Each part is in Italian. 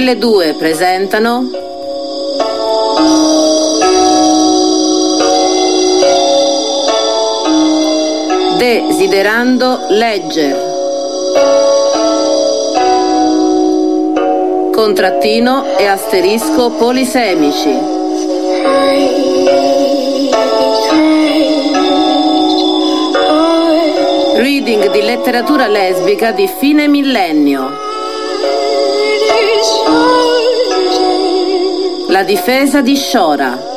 Quelle due presentano Desiderando legger. Contrattino e asterisco polisemici. Reading di letteratura lesbica di fine millennio. La difesa di Shora.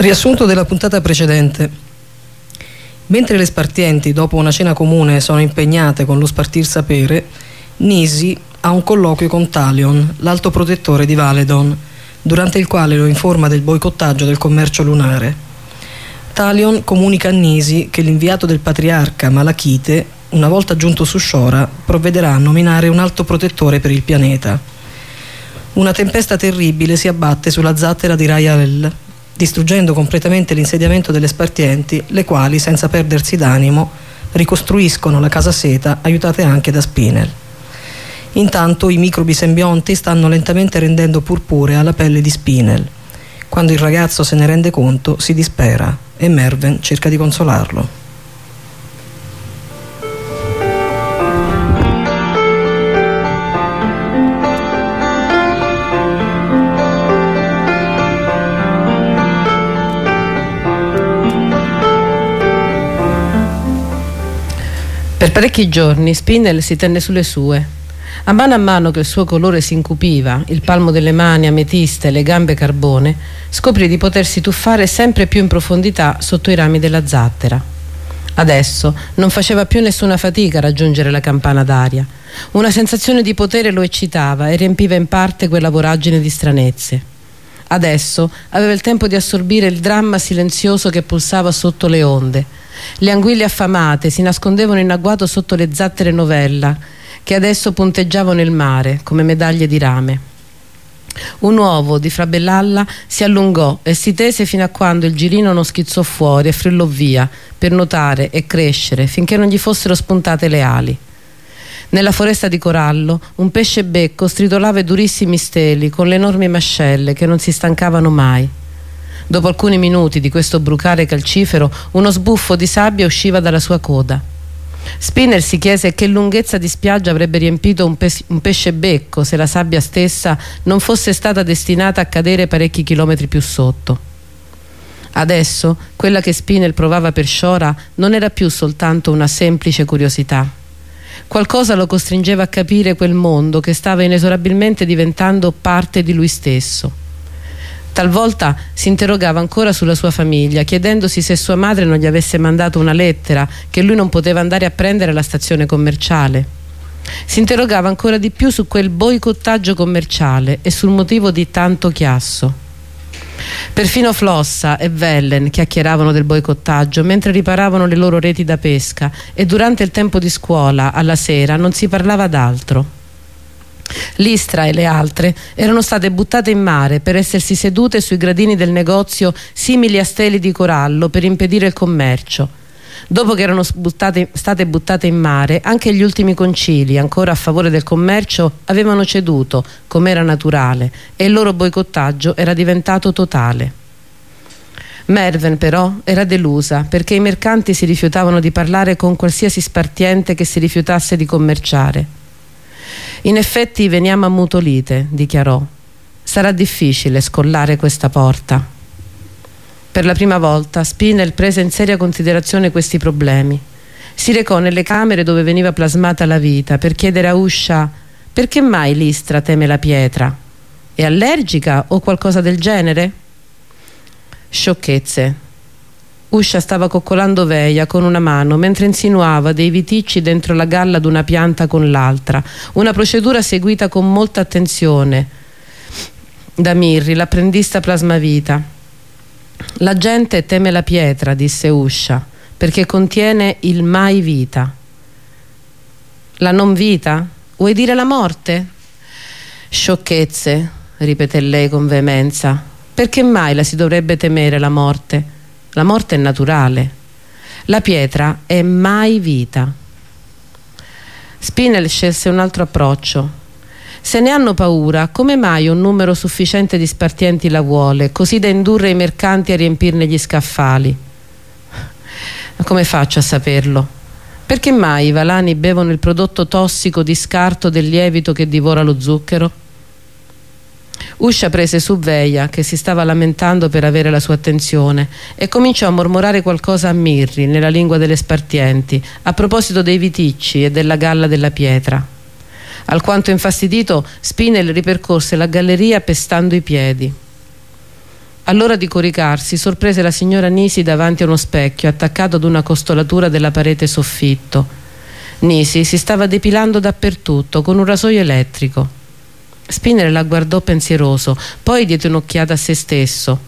Riassunto della puntata precedente. Mentre le spartienti, dopo una cena comune, sono impegnate con lo spartir sapere, Nisi ha un colloquio con Talion, l'alto protettore di Valedon, durante il quale lo informa del boicottaggio del commercio lunare. Talion comunica a Nisi che l'inviato del patriarca Malachite, una volta giunto su Shora, provvederà a nominare un alto protettore per il pianeta. Una tempesta terribile si abbatte sulla zattera di Rayael, distruggendo completamente l'insediamento delle spartienti, le quali, senza perdersi d'animo, ricostruiscono la casa seta, aiutate anche da Spinel. Intanto i microbi sembionti stanno lentamente rendendo purpurea la pelle di Spinel. Quando il ragazzo se ne rende conto, si dispera e Merven cerca di consolarlo. Per parecchi giorni Spinel si tenne sulle sue. A mano a mano che il suo colore si incupiva, il palmo delle mani ametiste e le gambe carbone, scoprì di potersi tuffare sempre più in profondità sotto i rami della zattera. Adesso non faceva più nessuna fatica a raggiungere la campana d'aria. Una sensazione di potere lo eccitava e riempiva in parte quella voragine di stranezze. Adesso aveva il tempo di assorbire il dramma silenzioso che pulsava sotto le onde, le anguille affamate si nascondevano in agguato sotto le zattere novella, che adesso punteggiavano il mare come medaglie di rame. Un uovo di Frabellalla si allungò e si tese fino a quando il girino non schizzò fuori e frillò via per nuotare e crescere finché non gli fossero spuntate le ali. Nella foresta di corallo un pesce becco stritolava durissimi steli con le enormi mascelle che non si stancavano mai. Dopo alcuni minuti di questo brucare calcifero, uno sbuffo di sabbia usciva dalla sua coda. Spinner si chiese che lunghezza di spiaggia avrebbe riempito un, pes un, pesce becco se la sabbia stessa non fosse stata destinata a cadere parecchi chilometri più sotto. Adesso quella che Spinel provava per Shora non era più soltanto una semplice curiosità. Qualcosa lo costringeva a capire quel mondo che stava inesorabilmente diventando parte di lui stesso. Talvolta si interrogava ancora sulla sua famiglia, chiedendosi se sua madre non gli avesse mandato una lettera che lui non poteva andare a prendere alla stazione commerciale. Si interrogava ancora di più su quel boicottaggio commerciale e sul motivo di tanto chiasso. Perfino Flossa e Vellen chiacchieravano del boicottaggio mentre riparavano le loro reti da pesca e durante il tempo di scuola, alla sera, non si parlava d'altro. L'Istra e le altre erano state buttate in mare per essersi sedute sui gradini del negozio simili a steli di corallo per impedire il commercio. Dopo che erano buttate, state buttate in mare, anche gli ultimi concili, ancora a favore del commercio, avevano ceduto, come era naturale, e il loro boicottaggio era diventato totale. Merven però era delusa perché i mercanti si rifiutavano di parlare con qualsiasi spartiente che si rifiutasse di commerciare. In effetti veniamo ammutolite, dichiarò. Sarà difficile scollare questa porta. Per la prima volta Spinel prese in seria considerazione questi problemi. Si recò nelle camere dove veniva plasmata la vita per chiedere a Uscia perché mai l'Istra teme la pietra? È allergica o qualcosa del genere? Sciocchezze. Uscia stava coccolando Veia con una mano mentre insinuava dei viticci dentro la galla d'una pianta con l'altra, una procedura seguita con molta attenzione da Mirri, l'apprendista plasmavita. La gente teme la pietra, disse Uscia, perché contiene il mai vita. La non vita? Vuoi dire la morte? Sciocchezze, ripeté lei con veemenza. Perché mai la si dovrebbe temere la morte? La morte è naturale. La pietra è mai vita. Spinel scelse un altro approccio. Se ne hanno paura, come mai un numero sufficiente di spartienti la vuole, così da indurre i mercanti a riempirne gli scaffali? Ma come faccio a saperlo? Perché mai i valani bevono il prodotto tossico di scarto del lievito che divora lo zucchero? Uscia prese su Veia, che si stava lamentando per avere la sua attenzione, e cominciò a mormorare qualcosa a Mirri, nella lingua delle spartienti, a proposito dei viticci e della galla della pietra. Alquanto infastidito, Spinel ripercorse la galleria pestando i piedi. All'ora di coricarsi, sorprese la signora Nisi davanti a uno specchio attaccato ad una costolatura della parete soffitto. Nisi si stava depilando dappertutto con un rasoio elettrico. Spinner la guardò pensieroso, poi diede un'occhiata a se stesso.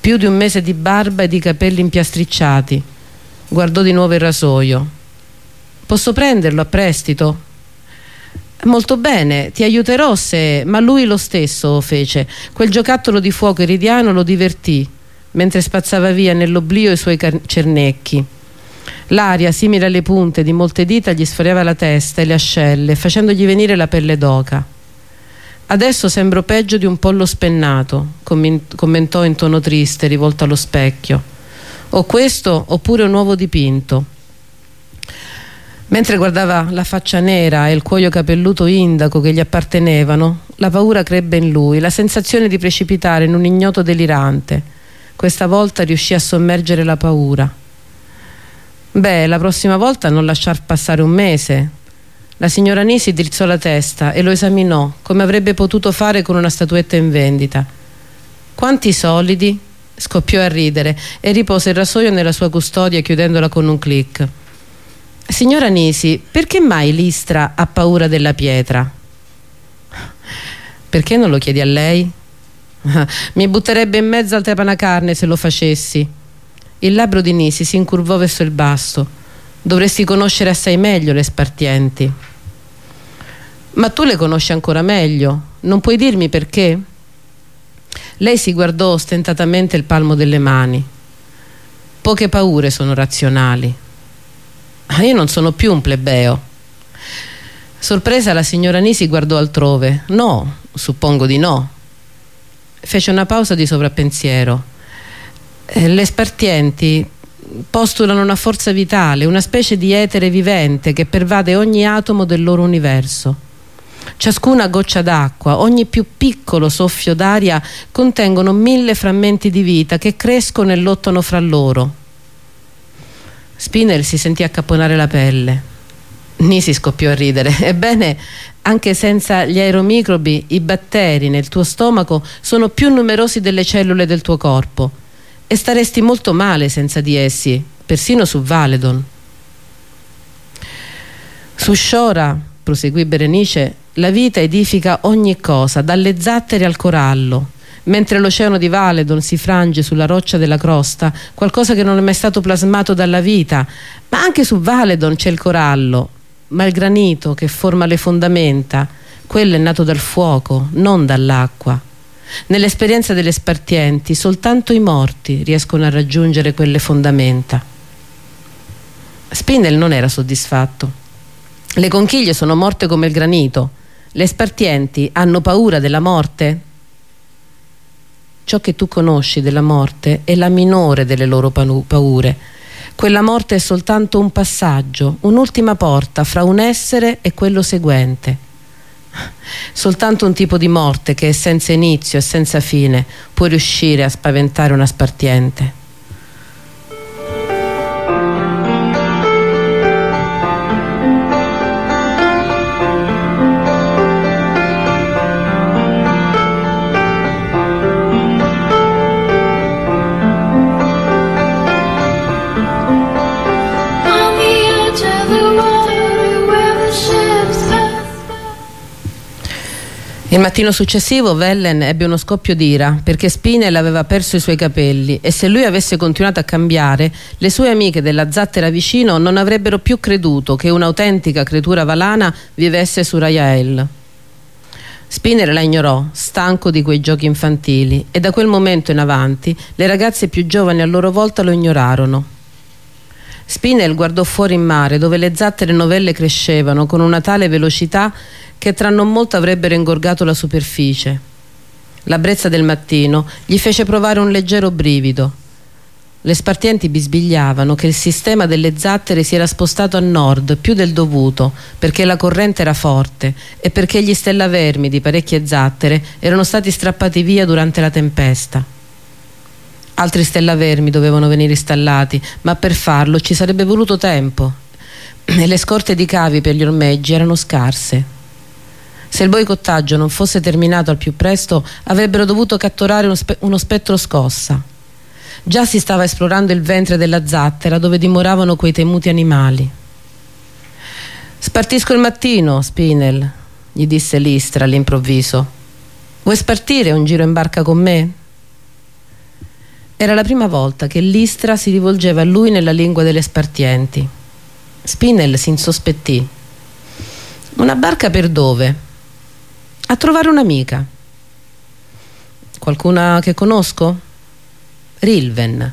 Più di un mese di barba e di capelli impiastricciati. Guardò di nuovo il rasoio. Posso prenderlo a prestito? Molto bene, ti aiuterò se... Ma lui lo stesso fece. Quel giocattolo di fuoco iridiano lo divertì, mentre spazzava via nell'oblio i suoi cernecchi. L'aria, simile alle punte di molte dita, gli sforiava la testa e le ascelle, facendogli venire la pelle d'oca. Adesso sembro peggio di un pollo spennato, commentò in tono triste, rivolto allo specchio. O questo oppure un uovo dipinto. Mentre guardava la faccia nera e il cuoio capelluto indaco che gli appartenevano, la paura crebbe in lui, la sensazione di precipitare in un ignoto delirante. Questa volta riuscì a sommergere la paura. Beh, la prossima volta non lasciar passare un mese, la signora Nisi drizzò la testa e lo esaminò, come avrebbe potuto fare con una statuetta in vendita. Quanti solidi? Scoppiò a ridere e ripose il rasoio nella sua custodia chiudendola con un clic. Signora Nisi, perché mai l'Istra ha paura della pietra? Perché non lo chiedi a lei? Mi butterebbe in mezzo al trepanacarne se lo facessi. Il labbro di Nisi si incurvò verso il basso. Dovresti conoscere assai meglio le spartienti. Ma tu le conosci ancora meglio. Non puoi dirmi perché? Lei si guardò ostentatamente il palmo delle mani. Poche paure sono razionali. Ah, io non sono più un plebeo. Sorpresa la signora Nisi guardò altrove. No, suppongo di no. Fece una pausa di sovrappensiero. Eh, le spartienti postulano una forza vitale, una specie di etere vivente che pervade ogni atomo del loro universo. Ciascuna goccia d'acqua, ogni più piccolo soffio d'aria contengono mille frammenti di vita che crescono e lottano fra loro. Spinel si sentì accapponare la pelle. Nisi scoppiò a ridere. Ebbene, anche senza gli aeromicrobi, i batteri nel tuo stomaco sono più numerosi delle cellule del tuo corpo e staresti molto male senza di essi, persino su Valedon. Su Shora, proseguì Berenice, la vita edifica ogni cosa, dalle zattere al corallo. Mentre l'oceano di Valedon si frange sulla roccia della crosta, qualcosa che non è mai stato plasmato dalla vita, ma anche su Valedon c'è il corallo, ma il granito che forma le fondamenta, quello è nato dal fuoco, non dall'acqua. Nell'esperienza delle spartienti soltanto i morti riescono a raggiungere quelle fondamenta. Spinel non era soddisfatto. Le conchiglie sono morte come il granito. Le spartienti hanno paura della morte? ciò che tu conosci della morte è la minore delle loro paure. Quella morte è soltanto un passaggio, un'ultima porta fra un essere e quello seguente. Soltanto un tipo di morte che è senza inizio e senza fine può riuscire a spaventare una spartiente. Il mattino successivo Vellen ebbe uno scoppio d'ira perché Spinel aveva perso i suoi capelli e se lui avesse continuato a cambiare, le sue amiche della zattera vicino non avrebbero più creduto che un'autentica creatura valana vivesse su Rayael. Spinner la ignorò, stanco di quei giochi infantili, e da quel momento in avanti le ragazze più giovani a loro volta lo ignorarono. Spinel guardò fuori in mare dove le zattere novelle crescevano con una tale velocità che tra non molto avrebbero ingorgato la superficie. La brezza del mattino gli fece provare un leggero brivido. Le spartienti bisbigliavano che il sistema delle zattere si era spostato a nord più del dovuto perché la corrente era forte e perché gli stellavermi di parecchie zattere erano stati strappati via durante la tempesta. Altri stellavermi dovevano venire installati, ma per farlo ci sarebbe voluto tempo e le scorte di cavi per gli ormeggi erano scarse. Se il boicottaggio non fosse terminato al più presto, avrebbero dovuto catturare uno, spe uno spettro scossa. Già si stava esplorando il ventre della zattera dove dimoravano quei temuti animali. Spartisco il mattino, Spinel, gli disse Listra all'improvviso. Vuoi spartire un giro in barca con me? Era la prima volta che Listra si rivolgeva a lui nella lingua delle spartienti. Spinel si insospettì. Una barca per dove? a trovare un'amica. Qualcuna che conosco? Rilven.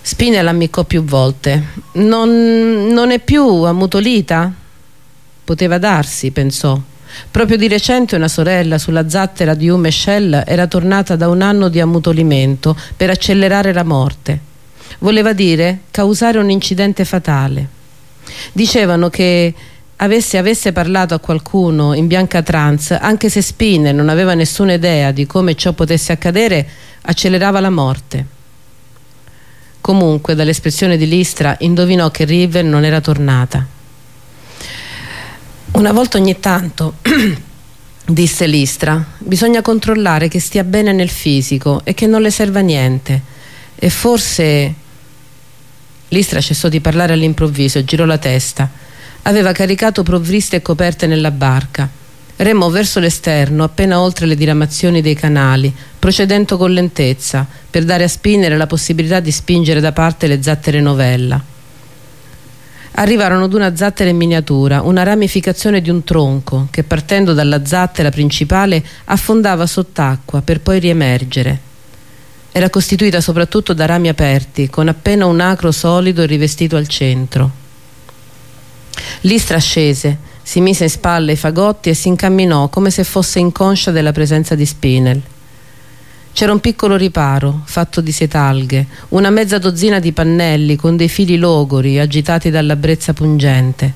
Spinel ammiccò più volte. Non, non è più ammutolita? Poteva darsi, pensò. Proprio di recente una sorella sulla zattera di Ume Shell era tornata da un anno di ammutolimento per accelerare la morte. Voleva dire causare un incidente fatale. Dicevano che avesse, avesse parlato a qualcuno in bianca trance, anche se Spinner non aveva nessuna idea di come ciò potesse accadere, accelerava la morte. Comunque, dall'espressione di Listra, indovinò che River non era tornata. Una volta ogni tanto, disse Listra, bisogna controllare che stia bene nel fisico e che non le serva niente. E forse... Listra cessò di parlare all'improvviso, girò la testa aveva caricato provviste e coperte nella barca. Remò verso l'esterno, appena oltre le diramazioni dei canali, procedendo con lentezza, per dare a Spinere la possibilità di spingere da parte le zattere novella. Arrivarono ad una zattera in miniatura, una ramificazione di un tronco che partendo dalla zattera principale affondava sott'acqua per poi riemergere. Era costituita soprattutto da rami aperti, con appena un acro solido rivestito al centro. Listra scese, si mise in spalle i fagotti e si incamminò come se fosse inconscia della presenza di Spinel. C'era un piccolo riparo, fatto di setalghe, una mezza dozzina di pannelli con dei fili logori agitati dalla brezza pungente.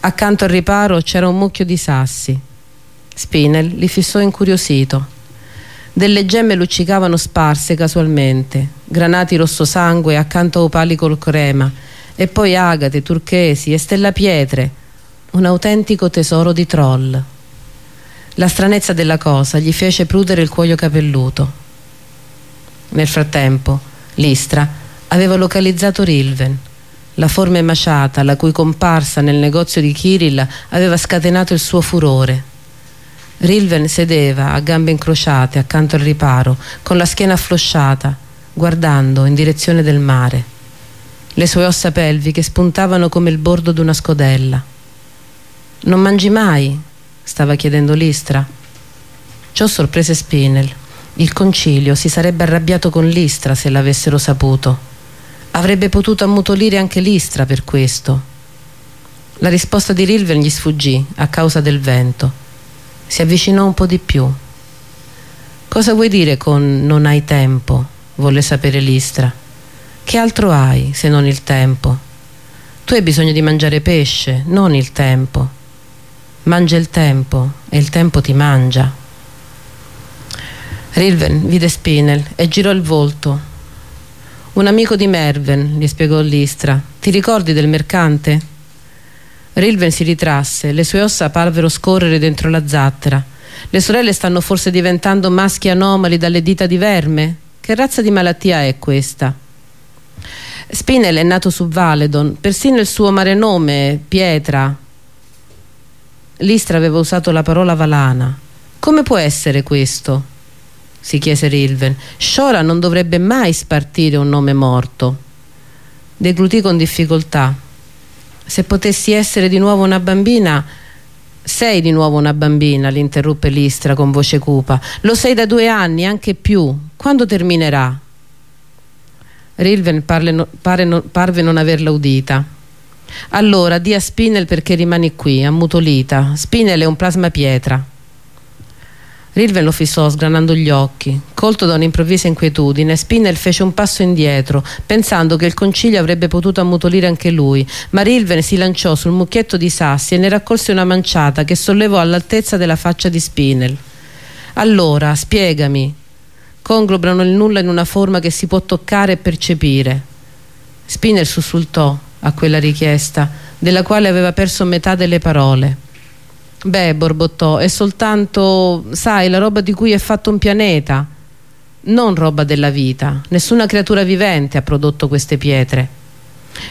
Accanto al riparo c'era un mucchio di sassi. Spinel li fissò incuriosito. Delle gemme luccicavano sparse casualmente, granati rosso sangue accanto a opali col crema, e poi agate, turchesi e stellapietre, un autentico tesoro di troll. La stranezza della cosa gli fece prudere il cuoio capelluto. Nel frattempo, Listra aveva localizzato Rilven. La forma emaciata, la cui comparsa nel negozio di Kirill aveva scatenato il suo furore. Rilven sedeva a gambe incrociate accanto al riparo, con la schiena afflosciata, guardando in direzione del mare le sue ossa pelviche spuntavano come il bordo d'una scodella. Non mangi mai? Stava chiedendo Listra. Ciò sorprese Spinel. Il concilio si sarebbe arrabbiato con Listra se l'avessero saputo. Avrebbe potuto ammutolire anche Listra per questo. La risposta di Rilven gli sfuggì a causa del vento. Si avvicinò un po' di più. Cosa vuoi dire con non hai tempo? volle sapere Listra. Che altro hai se non il tempo? Tu hai bisogno di mangiare pesce, non il tempo. Mangia il tempo e il tempo ti mangia. Rilven vide Spinel e girò il volto. Un amico di Merven, gli spiegò Listra. Ti ricordi del mercante? Rilven si ritrasse, le sue ossa parvero scorrere dentro la zattera. Le sorelle stanno forse diventando maschi anomali dalle dita di verme? Che razza di malattia è questa? Spinel è nato su Valedon, persino il suo mare nome, Pietra. Listra aveva usato la parola valana. Come può essere questo? si chiese Rilven. Shora non dovrebbe mai spartire un nome morto. Deglutì con difficoltà. Se potessi essere di nuovo una bambina sei di nuovo una bambina, l'interruppe Listra con voce cupa. Lo sei da due anni, anche più. Quando terminerà? Rilven parve non averla udita. Allora, di a Spinel perché rimani qui, ammutolita. Spinel è un plasma pietra. Rilven lo fissò sgranando gli occhi. Colto da un'improvvisa inquietudine, Spinel fece un passo indietro, pensando che il concilio avrebbe potuto ammutolire anche lui, ma Rilven si lanciò sul mucchietto di sassi e ne raccolse una manciata che sollevò all'altezza della faccia di Spinel. Allora, spiegami. Conglobano il nulla in una forma che si può toccare e percepire. Spinel sussultò a quella richiesta, della quale aveva perso metà delle parole. Beh, borbottò, è soltanto, sai, la roba di cui è fatto un pianeta, non roba della vita. Nessuna creatura vivente ha prodotto queste pietre.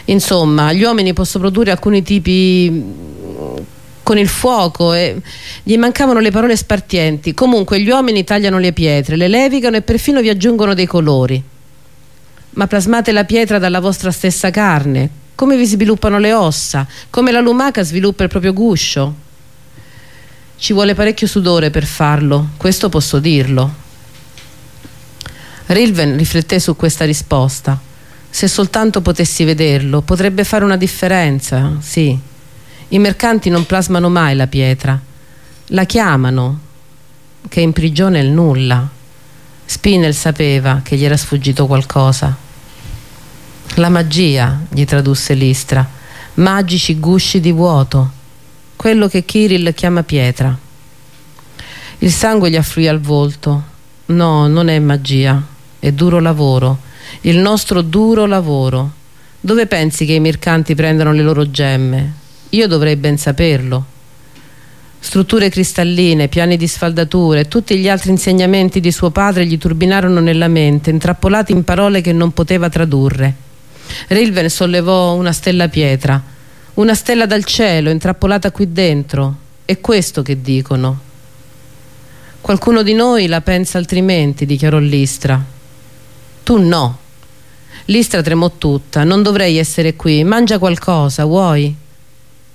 Insomma, gli uomini possono produrre alcuni tipi mm, con il fuoco e gli mancavano le parole spartienti. Comunque gli uomini tagliano le pietre, le levicano e perfino vi aggiungono dei colori. Ma plasmate la pietra dalla vostra stessa carne. Come vi sviluppano le ossa? Come la lumaca sviluppa il proprio guscio? Ci vuole parecchio sudore per farlo, questo posso dirlo. Rilven rifletté su questa risposta. Se soltanto potessi vederlo, potrebbe fare una differenza, sì. I mercanti non plasmano mai la pietra. La chiamano, che è il nulla. Spinel sapeva che gli era sfuggito qualcosa. La magia, gli tradusse Listra, magici gusci di vuoto quello che Kirill chiama pietra. Il sangue gli affluì al volto. No, non è magia, è duro lavoro, il nostro duro lavoro. Dove pensi che i mercanti prendano le loro gemme? Io dovrei ben saperlo. Strutture cristalline, piani di sfaldature tutti gli altri insegnamenti di suo padre gli turbinarono nella mente, intrappolati in parole che non poteva tradurre. Rilven sollevò una stella pietra, una stella dal cielo intrappolata qui dentro. È questo che dicono. Qualcuno di noi la pensa altrimenti, dichiarò Listra. Tu no. Listra tremò tutta. Non dovrei essere qui. Mangia qualcosa, vuoi?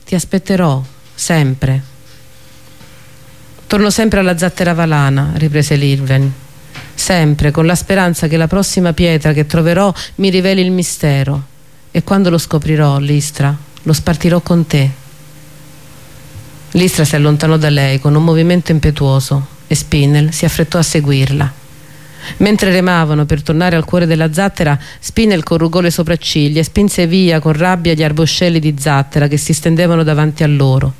Ti aspetterò, sempre. Torno sempre alla zattera valana, riprese Lilven. Sempre, con la speranza che la prossima pietra che troverò mi riveli il mistero. E quando lo scoprirò, Listra, lo spartirò con te. Listra si allontanò da lei con un movimento impetuoso e Spinel si affrettò a seguirla. Mentre remavano per tornare al cuore della zattera, Spinel corrugò le sopracciglia e spinse via con rabbia gli arboscelli di zattera che si stendevano davanti a loro.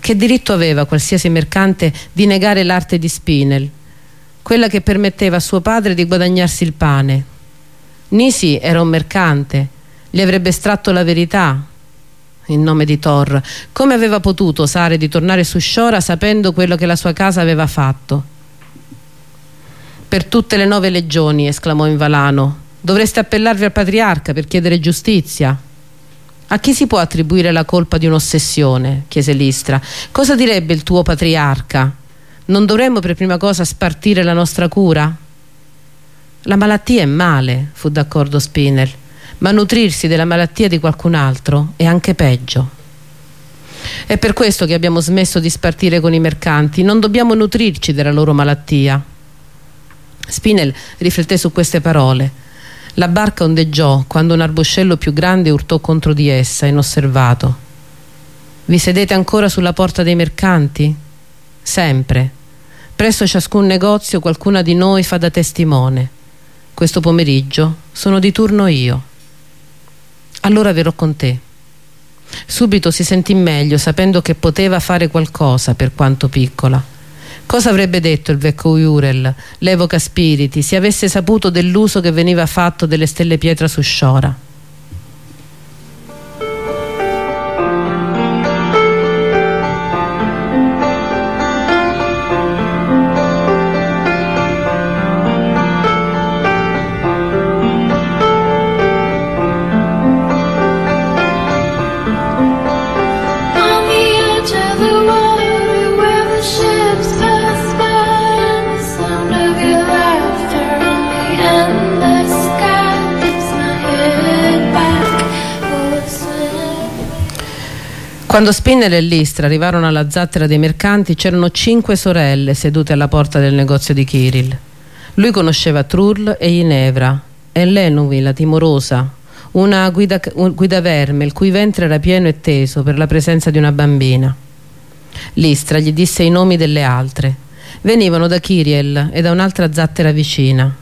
Che diritto aveva qualsiasi mercante di negare l'arte di Spinel, quella che permetteva a suo padre di guadagnarsi il pane? Nisi era un mercante, gli avrebbe estratto la verità, in nome di Thor. Come aveva potuto osare di tornare su Shora sapendo quello che la sua casa aveva fatto? Per tutte le nove legioni, esclamò Invalano. Dovreste appellarvi al patriarca per chiedere giustizia. A chi si può attribuire la colpa di un'ossessione? chiese Listra. Cosa direbbe il tuo patriarca? Non dovremmo per prima cosa spartire la nostra cura? La malattia è male, fu d'accordo Spinel ma nutrirsi della malattia di qualcun altro è anche peggio. È per questo che abbiamo smesso di spartire con i mercanti, non dobbiamo nutrirci della loro malattia. Spinel rifletté su queste parole. La barca ondeggiò quando un arboscello più grande urtò contro di essa, inosservato. Vi sedete ancora sulla porta dei mercanti? Sempre. Presso ciascun negozio qualcuna di noi fa da testimone. Questo pomeriggio sono di turno io. Allora verrò con te. Subito si sentì meglio sapendo che poteva fare qualcosa per quanto piccola. Cosa avrebbe detto il vecchio Jurel, l'evoca spiriti, se avesse saputo dell'uso che veniva fatto delle stelle pietra su Sciora? Quando Spinner e Listra arrivarono alla zattera dei mercanti c'erano cinque sorelle sedute alla porta del negozio di Kirill. Lui conosceva Trull e Ginevra e Lenuvi, la timorosa, una guida, guida verme il cui ventre era pieno e teso per la presenza di una bambina. Listra gli disse i nomi delle altre. Venivano da Kiriel e da un'altra zattera vicina.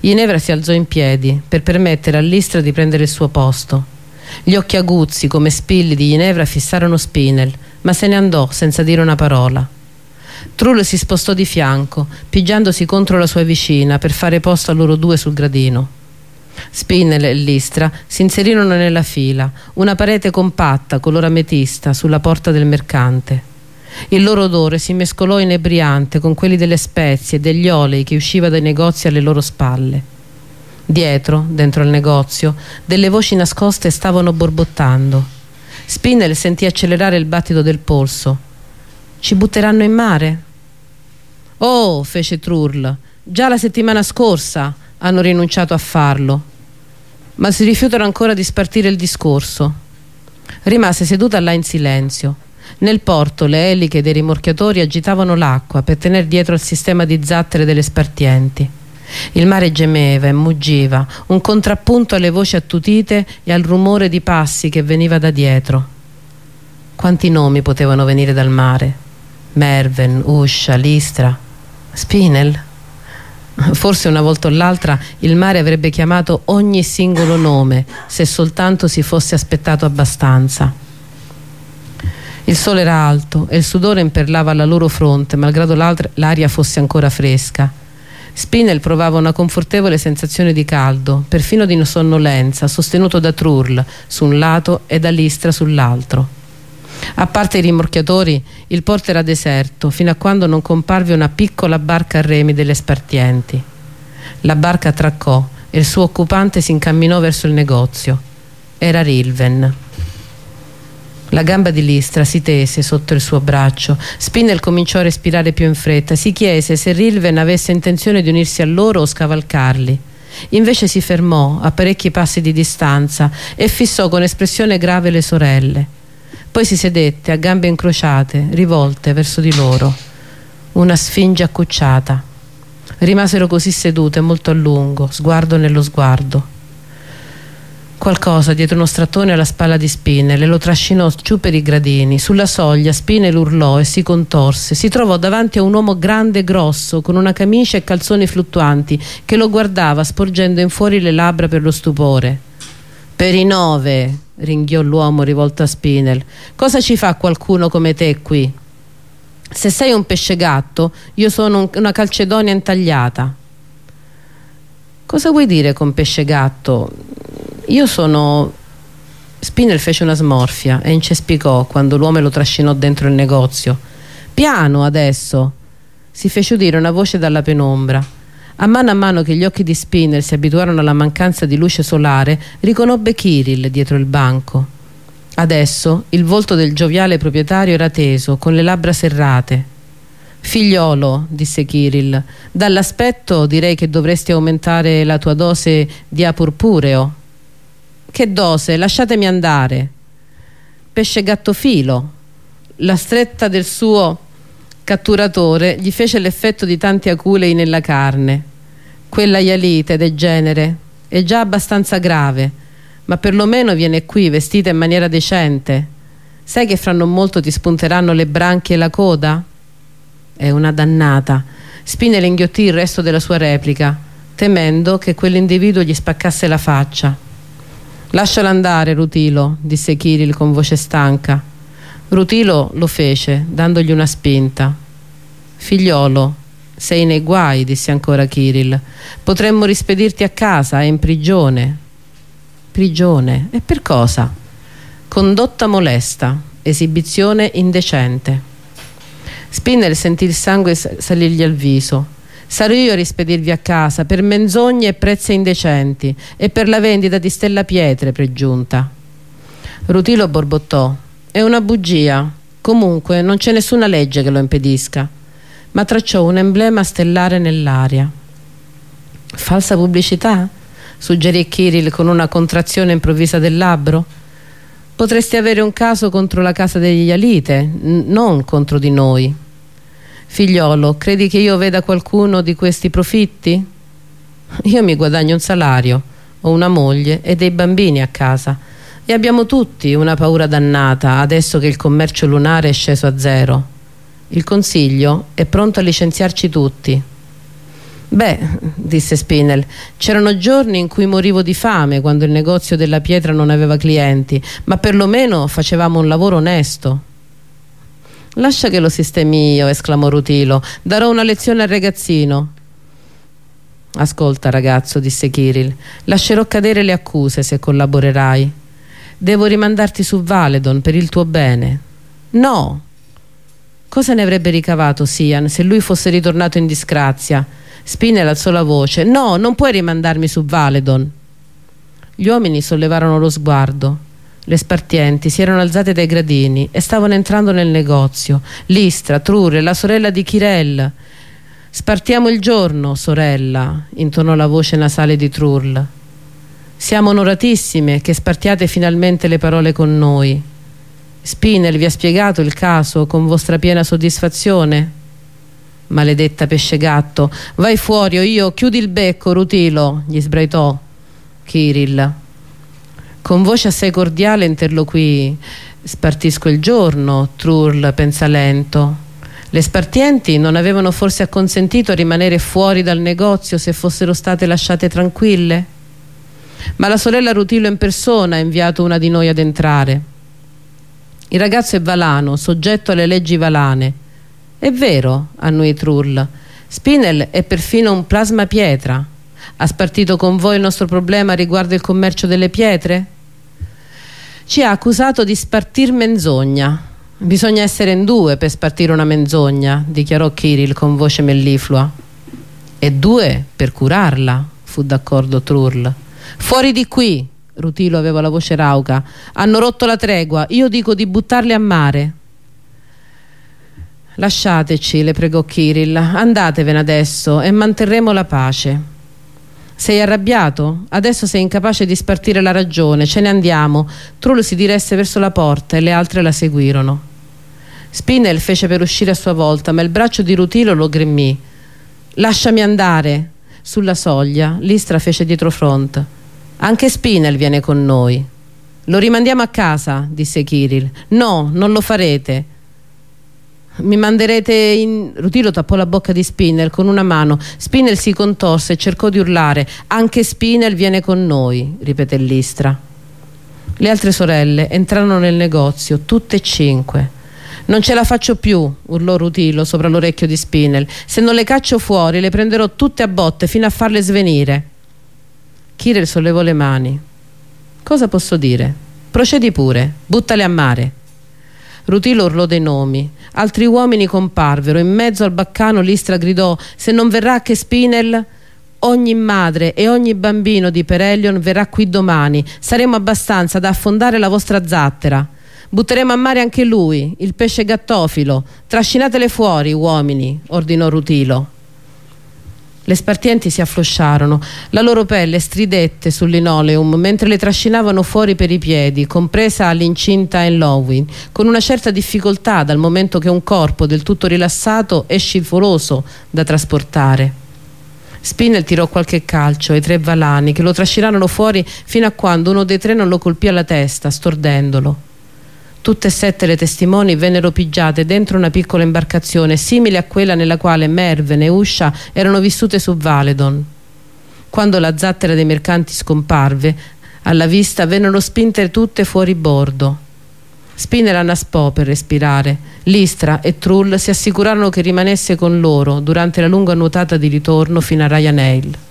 Ginevra si alzò in piedi per permettere a Listra di prendere il suo posto. Gli occhi aguzzi come spilli di Ginevra fissarono Spinel, ma se ne andò senza dire una parola. Trull si spostò di fianco, pigiandosi contro la sua vicina per fare posto a loro due sul gradino. Spinel e Listra si inserirono nella fila, una parete compatta color ametista sulla porta del mercante. Il loro odore si mescolò inebriante con quelli delle spezie e degli olei che usciva dai negozi alle loro spalle. Dietro, dentro il negozio, delle voci nascoste stavano borbottando. Spinel sentì accelerare il battito del polso. Ci butteranno in mare? Oh, fece Trurl, già la settimana scorsa hanno rinunciato a farlo. Ma si rifiutano ancora di spartire il discorso. Rimase seduta là in silenzio. Nel porto le eliche dei rimorchiatori agitavano l'acqua per tenere dietro il sistema di zattere delle spartienti. Il mare gemeva e muggiva, un contrappunto alle voci attutite e al rumore di passi che veniva da dietro. Quanti nomi potevano venire dal mare? Merven, Uscia, Listra, Spinel? Forse una volta o l'altra il mare avrebbe chiamato ogni singolo nome se soltanto si fosse aspettato abbastanza. Il sole era alto e il sudore imperlava la loro fronte, malgrado l'aria fosse ancora fresca. Spinel provava una confortevole sensazione di caldo, perfino di sonnolenza, sostenuto da Trurl su un lato e da Listra sull'altro. A parte i rimorchiatori, il porto era deserto, fino a quando non comparve una piccola barca a remi delle spartienti. La barca attraccò e il suo occupante si incamminò verso il negozio. Era Rilven. La gamba di Listra si tese sotto il suo braccio. Spinel cominciò a respirare più in fretta. Si chiese se Rilven avesse intenzione di unirsi a loro o scavalcarli. Invece si fermò a parecchi passi di distanza e fissò con espressione grave le sorelle. Poi si sedette a gambe incrociate, rivolte verso di loro. Una sfinge accucciata. Rimasero così sedute molto a lungo, sguardo nello sguardo. Qualcosa dietro uno strattone alla spalla di Spinel e lo trascinò giù per i gradini. Sulla soglia Spinel urlò e si contorse. Si trovò davanti a un uomo grande e grosso, con una camicia e calzoni fluttuanti, che lo guardava sporgendo in fuori le labbra per lo stupore. Per i nove, ringhiò l'uomo rivolto a Spinel. Cosa ci fa qualcuno come te qui? Se sei un pesce gatto, io sono un, una calcedonia intagliata. Cosa vuoi dire con pesce gatto? Io sono... Spinel fece una smorfia e incespicò quando l'uomo lo trascinò dentro il negozio. Piano adesso! Si fece udire una voce dalla penombra. A mano a mano che gli occhi di Spinel si abituarono alla mancanza di luce solare, riconobbe Kirill dietro il banco. Adesso il volto del gioviale proprietario era teso, con le labbra serrate. Figliolo, disse Kirill, dall'aspetto direi che dovresti aumentare la tua dose di apurpureo. Che dose? Lasciatemi andare. Pesce gattofilo. La stretta del suo catturatore gli fece l'effetto di tanti aculei nella carne. Quella ialite degenere è già abbastanza grave, ma perlomeno viene qui vestita in maniera decente. Sai che fra non molto ti spunteranno le branchie e la coda? è una dannata. Spinel inghiottì il resto della sua replica, temendo che quell'individuo gli spaccasse la faccia. Lascialo andare, Rutilo, disse Kiril con voce stanca. Rutilo lo fece, dandogli una spinta. Figliolo, sei nei guai, disse ancora Kiril. Potremmo rispedirti a casa, è in prigione. Prigione? E per cosa? Condotta molesta, esibizione indecente. Spinner sentì il sangue salirgli al viso. Sarò io a rispedirvi a casa per menzogne e prezzi indecenti e per la vendita di stella pietre pregiunta. Rutilo borbottò. È una bugia. Comunque non c'è nessuna legge che lo impedisca. Ma tracciò un emblema stellare nell'aria. Falsa pubblicità? suggerì Kirill con una contrazione improvvisa del labbro. Potresti avere un caso contro la casa degli Alite, non contro di noi. Figliolo, credi che io veda qualcuno di questi profitti? Io mi guadagno un salario, ho una moglie e dei bambini a casa e abbiamo tutti una paura dannata adesso che il commercio lunare è sceso a zero. Il consiglio è pronto a licenziarci tutti. Beh, disse Spinel, c'erano giorni in cui morivo di fame quando il negozio della pietra non aveva clienti, ma perlomeno facevamo un lavoro onesto. Lascia che lo sistemi io, esclamò Rutilo. Darò una lezione al ragazzino. Ascolta, ragazzo, disse Kiril. Lascerò cadere le accuse se collaborerai. Devo rimandarti su Valedon per il tuo bene. No! Cosa ne avrebbe ricavato Sian se lui fosse ritornato in disgrazia? Spinel alzò la voce. No, non puoi rimandarmi su Valedon. Gli uomini sollevarono lo sguardo. Le spartienti si erano alzate dai gradini e stavano entrando nel negozio. Listra, Trurre, la sorella di Chirel. Spartiamo il giorno, sorella, intonò la voce nasale di Trull. Siamo onoratissime che spartiate finalmente le parole con noi. Spinel vi ha spiegato il caso con vostra piena soddisfazione? Maledetta pesce gatto, vai fuori o io chiudi il becco, Rutilo, gli sbraitò Kiril. Con voce assai cordiale interloquì Spartisco il giorno, Trurl pensa lento. Le spartienti non avevano forse acconsentito a rimanere fuori dal negozio se fossero state lasciate tranquille? Ma la sorella Rutilo in persona ha inviato una di noi ad entrare. Il ragazzo è valano, soggetto alle leggi valane è vero, annui Trull. Spinel è perfino un plasma pietra. Ha spartito con voi il nostro problema riguardo il commercio delle pietre? Ci ha accusato di spartir menzogna. Bisogna essere in due per spartire una menzogna, dichiarò Kirill con voce melliflua. E due per curarla, fu d'accordo Trull. Fuori di qui, Rutilo aveva la voce rauca. Hanno rotto la tregua, io dico di buttarli a mare. Lasciateci, le pregò Kirill, andatevene adesso e manterremo la pace. Sei arrabbiato? Adesso sei incapace di spartire la ragione, ce ne andiamo. Trull si diresse verso la porta e le altre la seguirono. Spinel fece per uscire a sua volta, ma il braccio di Rutilo lo gremì. Lasciami andare. Sulla soglia, Listra fece dietro front. Anche Spinel viene con noi. Lo rimandiamo a casa, disse Kirill. No, non lo farete mi manderete in... Rutilo tappò la bocca di Spinel con una mano. Spinel si contorse e cercò di urlare. Anche Spinel viene con noi, ripeté Listra. Le altre sorelle entrarono nel negozio, tutte e cinque. Non ce la faccio più, urlò Rutilo sopra l'orecchio di Spinel. Se non le caccio fuori, le prenderò tutte a botte fino a farle svenire. Kirel sollevò le mani. Cosa posso dire? Procedi pure, buttale a mare. Rutilo urlò dei nomi. Altri uomini comparvero. In mezzo al baccano l'Istra gridò «Se non verrà che Spinel...» Ogni madre e ogni bambino di Perellion verrà qui domani. Saremo abbastanza da affondare la vostra zattera. Butteremo a mare anche lui, il pesce gattofilo. Trascinatele fuori, uomini, ordinò Rutilo. Le spartienti si afflosciarono, la loro pelle stridette sul linoleum mentre le trascinavano fuori per i piedi, compresa l'incinta Enlowin, con una certa difficoltà dal momento che un corpo del tutto rilassato è scivoloso da trasportare. Spinel tirò qualche calcio ai tre valani che lo trascinarono fuori fino a quando uno dei tre non lo colpì alla testa, stordendolo. Tutte e sette le testimoni vennero pigiate dentro una piccola imbarcazione simile a quella nella quale Merven e Usha erano vissute su Valedon. Quando la zattera dei mercanti scomparve, alla vista vennero spinte tutte fuori bordo. Spinner annaspò per respirare. Listra e Trull si assicurarono che rimanesse con loro durante la lunga nuotata di ritorno fino a Ryanair.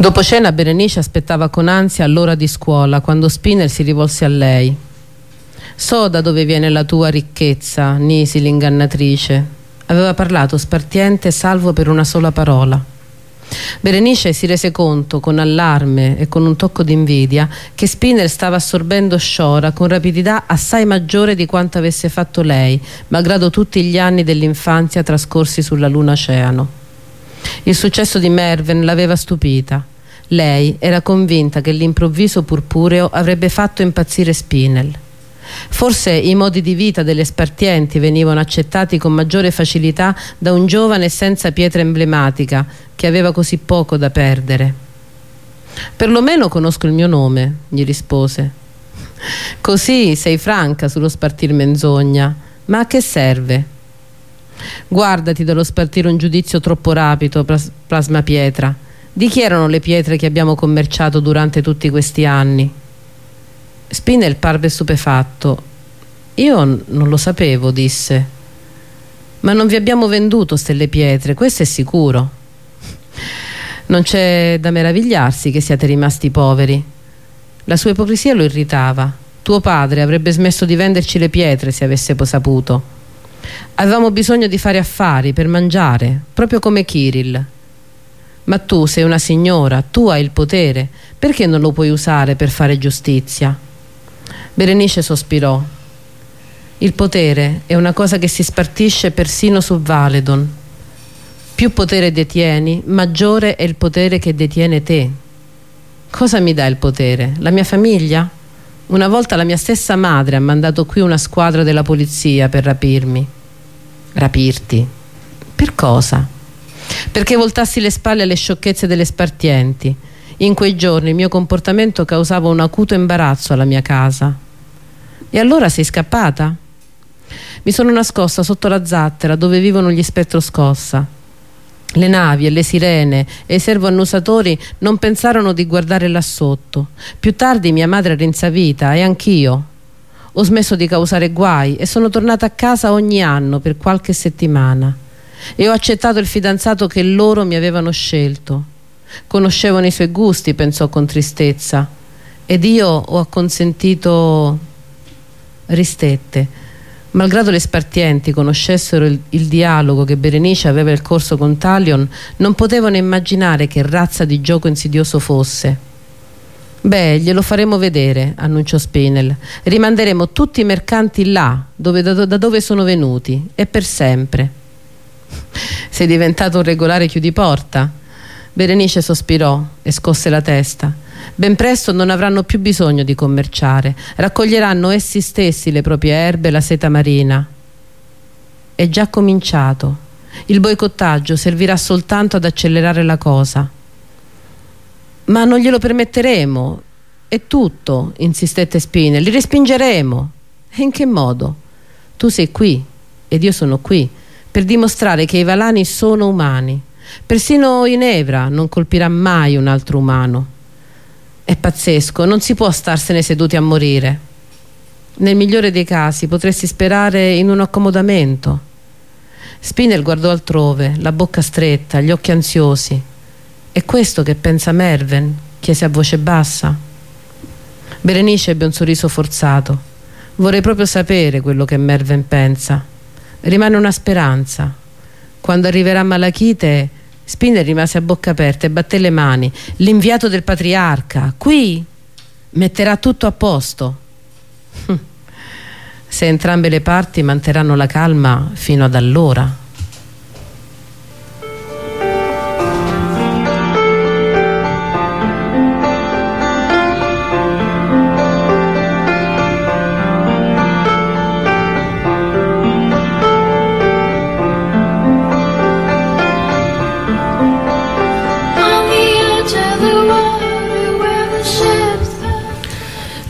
Dopo cena Berenice aspettava con ansia l'ora di scuola quando Spinel si rivolse a lei. So da dove viene la tua ricchezza, Nisi l'ingannatrice. Aveva parlato spartiente salvo per una sola parola. Berenice si rese conto, con allarme e con un tocco di invidia, che Spinel stava assorbendo Sciora con rapidità assai maggiore di quanto avesse fatto lei, malgrado tutti gli anni dell'infanzia trascorsi sulla luna oceano. Il successo di Merven l'aveva stupita. Lei era convinta che l'improvviso purpureo avrebbe fatto impazzire Spinel. Forse i modi di vita delle spartienti venivano accettati con maggiore facilità da un giovane senza pietra emblematica che aveva così poco da perdere. Perlomeno conosco il mio nome, gli rispose. Così sei franca sullo spartir menzogna, ma a che serve? Guardati dallo spartire un giudizio troppo rapido, plasma pietra. Di chi erano le pietre che abbiamo commerciato durante tutti questi anni? Spinel parve stupefatto. Io non lo sapevo, disse. Ma non vi abbiamo venduto stelle pietre, questo è sicuro. Non c'è da meravigliarsi che siate rimasti poveri. La sua ipocrisia lo irritava. Tuo padre avrebbe smesso di venderci le pietre se avesse saputo. Avevamo bisogno di fare affari per mangiare, proprio come Kirill. Ma tu sei una signora, tu hai il potere, perché non lo puoi usare per fare giustizia? Berenice sospirò. Il potere è una cosa che si spartisce persino su Valedon. Più potere detieni, maggiore è il potere che detiene te. Cosa mi dà il potere? La mia famiglia? Una volta la mia stessa madre ha mandato qui una squadra della polizia per rapirmi rapirti. Per cosa? Perché voltassi le spalle alle sciocchezze delle spartienti. In quei giorni il mio comportamento causava un acuto imbarazzo alla mia casa. E allora sei scappata? Mi sono nascosta sotto la zattera dove vivono gli spettroscossa. Le navi e le sirene e i servoannusatori non pensarono di guardare là sotto. Più tardi mia madre era insavita e anch'io. Ho smesso di causare guai e sono tornata a casa ogni anno per qualche settimana e ho accettato il fidanzato che loro mi avevano scelto. Conoscevano i suoi gusti, pensò con tristezza, ed io ho acconsentito ristette. Malgrado le spartienti conoscessero il, il, dialogo che Berenice aveva il corso con Talion, non potevano immaginare che razza di gioco insidioso fosse. Beh, glielo faremo vedere, annunciò Spinel. Rimanderemo tutti i mercanti là, dove, da, da, dove sono venuti, e per sempre. Sei diventato un regolare chiudiporta? Berenice sospirò e scosse la testa. Ben presto non avranno più bisogno di commerciare, raccoglieranno essi stessi le proprie erbe e la seta marina. È già cominciato. Il boicottaggio servirà soltanto ad accelerare la cosa. Ma non glielo permetteremo. È tutto, insistette Spinelli. Li respingeremo. E in che modo? Tu sei qui ed io sono qui per dimostrare che i Valani sono umani. Persino Ginevra non colpirà mai un altro umano. È pazzesco, non si può starsene seduti a morire. Nel migliore dei casi potresti sperare in un accomodamento. Spinel guardò altrove, la bocca stretta, gli occhi ansiosi. È questo che pensa Merven? chiese a voce bassa. Berenice ebbe un sorriso forzato. Vorrei proprio sapere quello che Merven pensa. Rimane una speranza. Quando arriverà Malachite, Spinner rimase a bocca aperta e batté le mani. L'inviato del patriarca, qui, metterà tutto a posto. Se entrambe le parti manterranno la calma fino ad allora.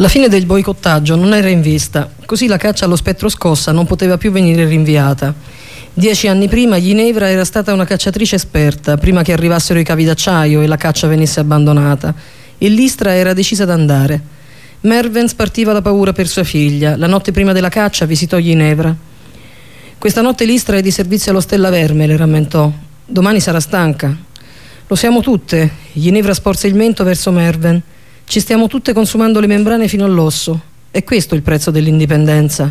La fine del boicottaggio non era in vista, così la caccia allo spettro scossa non poteva più venire rinviata. Dieci anni prima Ginevra era stata una cacciatrice esperta, prima che arrivassero i cavi d'acciaio e la caccia venisse abbandonata, e l'Istra era decisa ad andare. Mervens partiva da paura per sua figlia. La notte prima della caccia visitò Ginevra. Questa notte l'Istra è di servizio allo Stella Verme, le rammentò. Domani sarà stanca. Lo siamo tutte. Ginevra sporse il mento verso Merven. Ci stiamo tutte consumando le membrane fino all'osso. È questo il prezzo dell'indipendenza.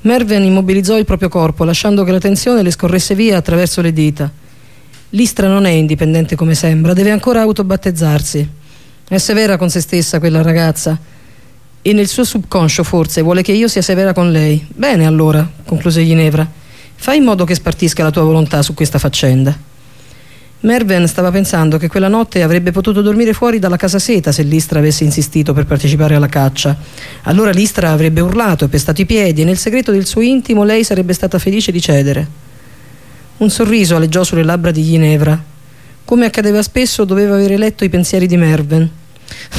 Merven immobilizzò il proprio corpo, lasciando che la tensione le scorresse via attraverso le dita. L'Istra non è indipendente come sembra, deve ancora autobattezzarsi. È severa con se stessa quella ragazza e nel suo subconscio forse vuole che io sia severa con lei. Bene allora, concluse Ginevra, fai in modo che spartisca la tua volontà su questa faccenda. Merven stava pensando che quella notte avrebbe potuto dormire fuori dalla casa seta se l'Istra avesse insistito per partecipare alla caccia. Allora l'Istra avrebbe urlato e pestato i piedi e nel segreto del suo intimo lei sarebbe stata felice di cedere. Un sorriso aleggiò sulle labbra di Ginevra. Come accadeva spesso, doveva avere letto i pensieri di Merven.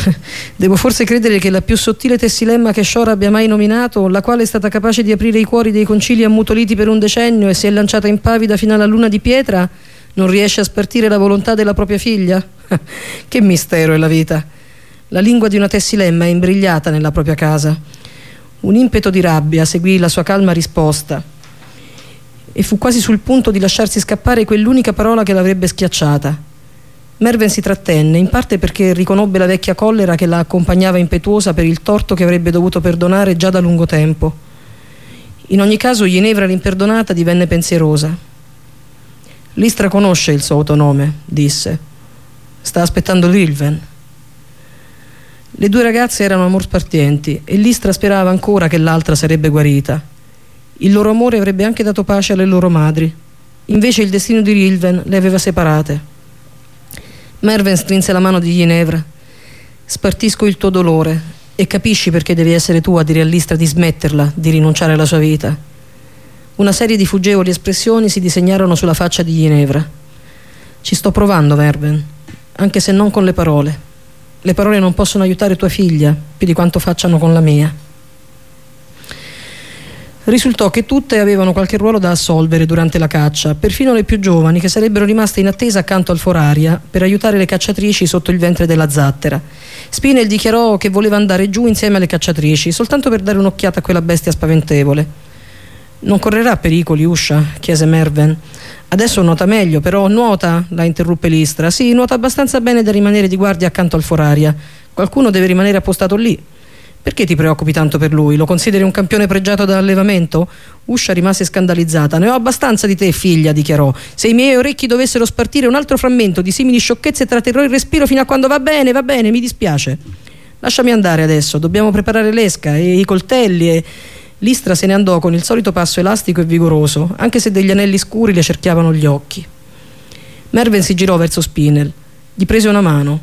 Devo forse credere che la più sottile tessilemma che Shora abbia mai nominato, la quale è stata capace di aprire i cuori dei concili ammutoliti per un decennio e si è lanciata impavida fino alla luna di pietra, non riesce a spartire la volontà della propria figlia? che mistero è la vita. La lingua di una tessilemma è imbrigliata nella propria casa. Un impeto di rabbia seguì la sua calma risposta e fu quasi sul punto di lasciarsi scappare quell'unica parola che l'avrebbe schiacciata. Merven si trattenne, in parte perché riconobbe la vecchia collera che la accompagnava impetuosa per il torto che avrebbe dovuto perdonare già da lungo tempo. In ogni caso Ginevra l'imperdonata divenne pensierosa. L'Istra conosce il suo autonome, disse. Sta aspettando Lilven. Le due ragazze erano amor spartienti e l'Istra sperava ancora che l'altra sarebbe guarita. Il loro amore avrebbe anche dato pace alle loro madri. Invece il destino di Lilven le aveva separate. Merven strinse la mano di Ginevra. Spartisco il tuo dolore e capisci perché devi essere tu a dire all'Istra di smetterla, di rinunciare alla sua vita. Una serie di fuggevoli espressioni si disegnarono sulla faccia di Ginevra. Ci sto provando, Verben, anche se non con le parole. Le parole non possono aiutare tua figlia più di quanto facciano con la mia. Risultò che tutte avevano qualche ruolo da assolvere durante la caccia, perfino le più giovani che sarebbero rimaste in attesa accanto al foraria per aiutare le cacciatrici sotto il ventre della zattera. Spinel dichiarò che voleva andare giù insieme alle cacciatrici, soltanto per dare un'occhiata a quella bestia spaventevole. Non correrà pericoli, Uscia? chiese Merven. Adesso nuota meglio, però nuota, la interruppe l'Istra. Sì, nuota abbastanza bene da rimanere di guardia accanto al foraria. Qualcuno deve rimanere appostato lì. Perché ti preoccupi tanto per lui? Lo consideri un campione pregiato da allevamento? Uscia rimase scandalizzata. Ne ho abbastanza di te, figlia, dichiarò. Se i miei orecchi dovessero spartire un altro frammento di simili sciocchezze, tratterrò il respiro fino a quando va bene, va bene, mi dispiace. Lasciami andare adesso, dobbiamo preparare l'esca e i coltelli e L'Istra se ne andò con il solito passo elastico e vigoroso, anche se degli anelli scuri le cerchiavano gli occhi. Merven si girò verso Spinel, gli prese una mano,